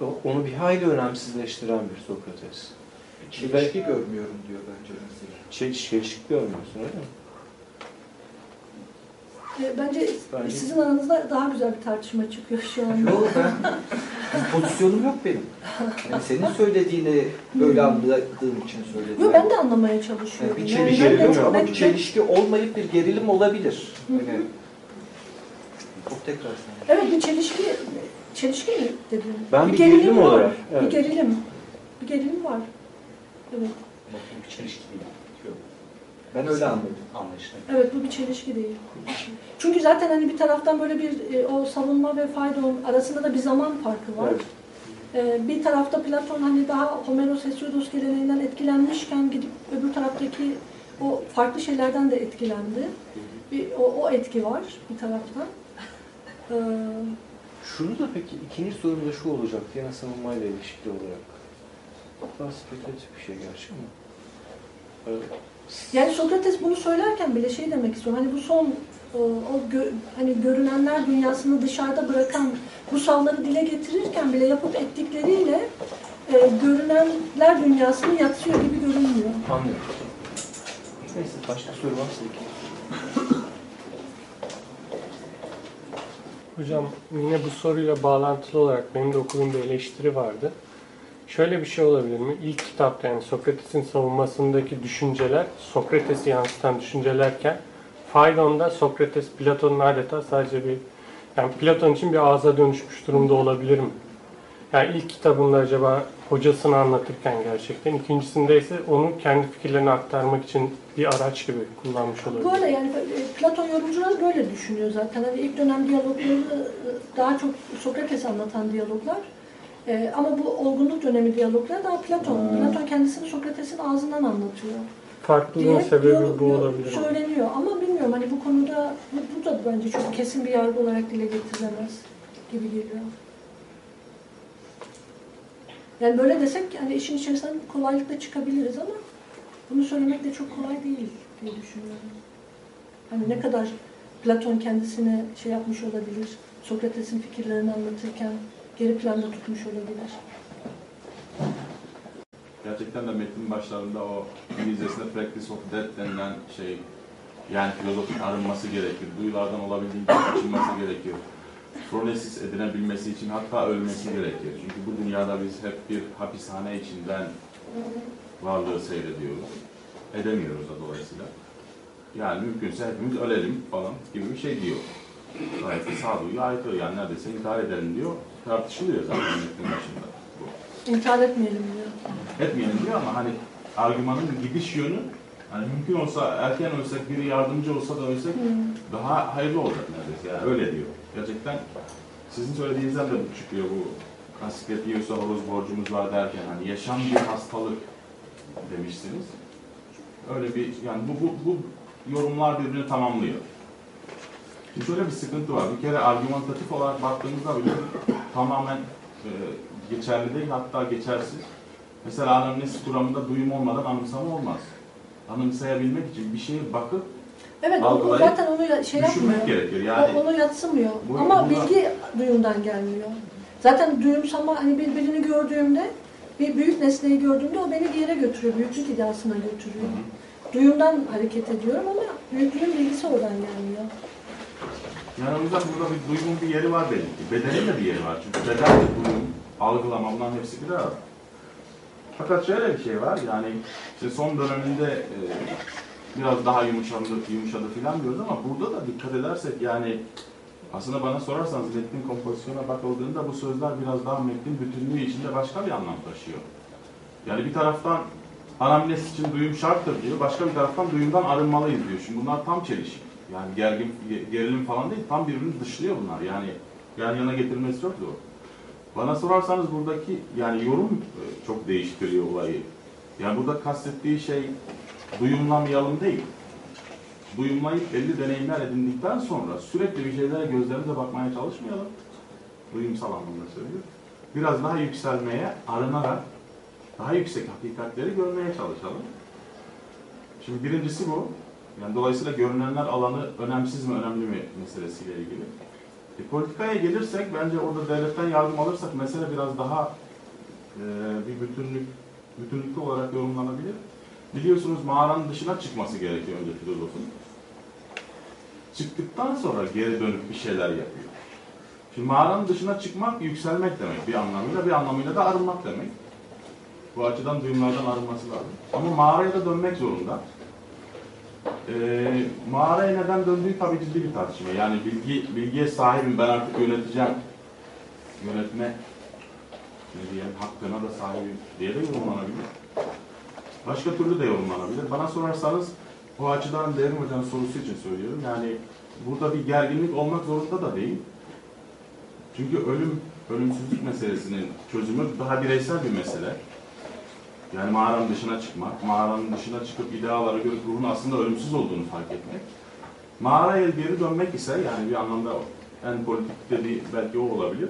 o- onu bir hayli önemsizleştiren bir Sokrates. çelişki görmüyorum diyor bence mesela. Çeliş, çelişik görmüyorsun öyle mi? E, Bence, Bence- sizin aranızda daha güzel bir tartışma çıkıyor şu anda. Yok ben pozisyonum yok benim. Yani senin söylediğini böyle anladığım için söyledim. Yok ben de anlamaya çalışıyorum. Yani bir Yani çelişki ben de yok ama bir çelişki olmayıp bir gerilim olabilir. Hı hı. Yani, çok tekrar sana. Evet bir çelişki, çelişki mi dedin? Ben bir gerilim var. olarak, Bir evet. gerilim. Bir gerilim var. Evet. Bu bir çelişki değil. Ben öyle anladım. Anlaşılıyor. Evet bu bir çelişki değil. Çünkü zaten hani bir taraftan böyle bir e, o savunma ve Faydon arasında da bir zaman farkı var. Evet. E, bir tarafta Platon hani daha Homeros Hesiodos geleneğinden etkilenmişken gidip öbür taraftaki o farklı şeylerden de etkilendi. Bir, o, o etki var bir taraftan. E, Şunu da peki ikinci sorum da şu olacak yine savunmayla ilişkili olarak. Daha spekülatif bir şey gerçi ama. Ee, Yani Sokrates bunu söylerken bile şey demek istiyorum. Hani bu son e, o gö- hani görünenler dünyasını dışarıda bırakan bu savları dile getirirken bile yapıp ettikleriyle e, görünenler dünyasını yatsıyor gibi görünmüyor. Anlıyorum. Neyse başka soru varsa iki. Hocam yine bu soruyla bağlantılı olarak benim de okuduğum bir eleştiri vardı. Şöyle bir şey olabilir mi? İlk kitapta yani Sokrates'in savunmasındaki düşünceler Sokrates'i yansıtan düşüncelerken Phaidon'da Sokrates Platon'un adeta sadece bir yani Platon için bir ağza dönüşmüş durumda olabilir mi? Yani ilk kitabında acaba hocasını anlatırken gerçekten, ikincisinde ise onu kendi fikirlerini aktarmak için bir araç gibi kullanmış olabilir. Böyle yani e, Platon yorumcuları böyle düşünüyor zaten. Hani ilk dönem diyalogları daha çok Sokrates anlatan diyaloglar. E, ama bu olgunluk dönemi diyalogları daha Platon. Platon kendisini Sokrates'in ağzından anlatıyor. Farklılığın sebebi yor- bu olabilir. Söyleniyor ama bilmiyorum hani bu konuda bu, bu da bence çok kesin bir yargı olarak dile getirilemez gibi geliyor. Yani böyle desek hani işin içerisinden kolaylıkla çıkabiliriz ama bunu söylemek de çok kolay değil diye düşünüyorum. Hani ne kadar Platon kendisine şey yapmış olabilir, Sokrates'in fikirlerini anlatırken geri planda tutmuş olabilir. Gerçekten de metnin başlarında o İngilizcesinde practice of death denilen şey yani filozofun arınması gerekir. Duyulardan olabildiğince kaçınması gerekir. Fronesis edinebilmesi için hatta ölmesi gerekir. Çünkü bu dünyada biz hep bir hapishane içinden varlığı seyrediyoruz. Edemiyoruz da dolayısıyla. Yani mümkünse hepimiz ölelim falan gibi bir şey diyor. Gayet de sağduyuya aykırı yani neredeyse intihar edelim diyor. Tartışılıyor zaten metnin başında. Bu İntihar etmeyelim diyor. etmeyelim diyor ama hani argümanın gidiş yönü hani mümkün olsa erken ölsek biri yardımcı olsa da ölsek Hmm. daha hayırlı olacak neredeyse yani öyle diyor. Gerçekten sizin söylediğinizden de çıkıyor bu Kaskep yiyorsa horoz borcumuz var derken hani yaşam bir hastalık demiştiniz. Öyle bir yani bu, bu, bu yorumlar birbirini tamamlıyor. Şöyle bir sıkıntı var. Bir kere argümantatif olarak baktığımızda bile tamamen e, geçerli değil hatta geçersiz. Mesela anamnesi kuramında duyum olmadan anımsama olmaz. Anımsayabilmek için bir şeye bakıp Evet, Algılayıp zaten onu şey yapmıyor. gerekir. Yani O, onu yatsımıyor. Bu- Ama buna- bilgi duyumdan gelmiyor. Zaten duyumsama hani bir birini gördüğümde, bir büyük nesneyi gördüğümde o beni bir yere götürüyor, büyüklük iddiasına götürüyor. Duyumdan hareket ediyorum ama büyüklüğün bilgisi oradan gelmiyor. Yüzden burada bir duygun bir yeri var belli ki. Bedenin de bir yeri var. Çünkü beden de duyum, algılama bunların hepsi bir arada. Fakat şöyle bir şey var yani işte son döneminde e, biraz daha yumuşadı, yumuşadı filan diyoruz ama burada da dikkat edersek yani aslında bana sorarsanız metnin kompozisyona bakıldığında bu sözler biraz daha metnin bütünlüğü içinde başka bir anlam taşıyor. Yani bir taraftan anamnes için duyum şarttır diyor, başka bir taraftan duyumdan arınmalıyız diyor. Şimdi bunlar tam çelişik. Yani gergin, gerilim falan değil, tam birbirini dışlıyor bunlar. Yani yan yana getirmesi çok zor. Bana sorarsanız buradaki yani yorum e, çok değiştiriyor olayı. Yani burada kastettiği şey duyumlamayalım değil. Duyumlayıp belli deneyimler edindikten sonra sürekli bir şeylere gözlerimize bakmaya çalışmayalım. Duyumsal anlamda söylüyor. Biraz daha yükselmeye, arınarak daha yüksek hakikatleri görmeye çalışalım. Şimdi birincisi bu. Yani dolayısıyla görünenler alanı önemsiz mi, önemli mi meselesiyle ilgili. E, politikaya gelirsek bence orada devletten yardım alırsak mesele biraz daha e, bir bütünlük, bütünlüklü olarak yorumlanabilir. Biliyorsunuz mağaranın dışına çıkması gerekiyor önce filozofun. çıktıktan sonra geri dönüp bir şeyler yapıyor. Şimdi mağaranın dışına çıkmak yükselmek demek bir anlamıyla, bir anlamıyla da arınmak demek. Bu açıdan duyumlardan arınması lazım. Ama mağaraya da dönmek zorunda. Ee, mağaraya neden döndüğü tabii ciddi bir tartışma. Yani bilgi bilgiye sahibim, ben artık yöneteceğim, yönetme ne diyelim, hakkına da sahibim diye de yorumlanabilir. Başka türlü de yorumlanabilir. Bana sorarsanız o açıdan Derin Hoca'nın sorusu için söylüyorum. Yani burada bir gerginlik olmak zorunda da değil. Çünkü ölüm, ölümsüzlük meselesinin çözümü daha bireysel bir mesele. Yani mağaranın dışına çıkmak, mağaranın dışına çıkıp idealara görüp ruhun aslında ölümsüz olduğunu fark etmek. Mağaraya geri dönmek ise yani bir anlamda en politik dediği belki o olabilir.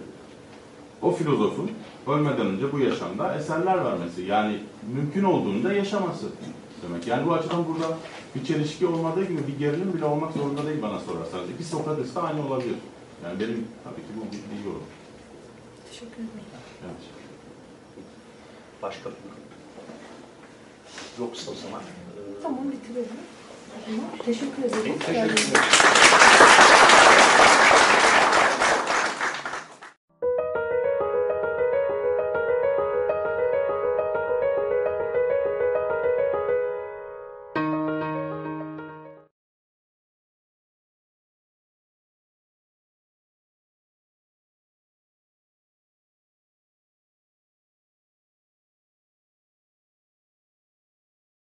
O filozofun ölmeden önce bu yaşamda eserler vermesi. Yani mümkün olduğunda yaşaması demek. Yani bu açıdan burada bir çelişki olmadığı gibi bir gerilim bile olmak zorunda değil bana sorarsanız. İki Sokrates de aynı olabilir. Yani benim tabii ki bu bir, bir yorum. Teşekkür ederim. Evet. Başka bir Yoksa o zaman. E, tamam bitirelim. Teşekkür ederim. Teşekkür ederim.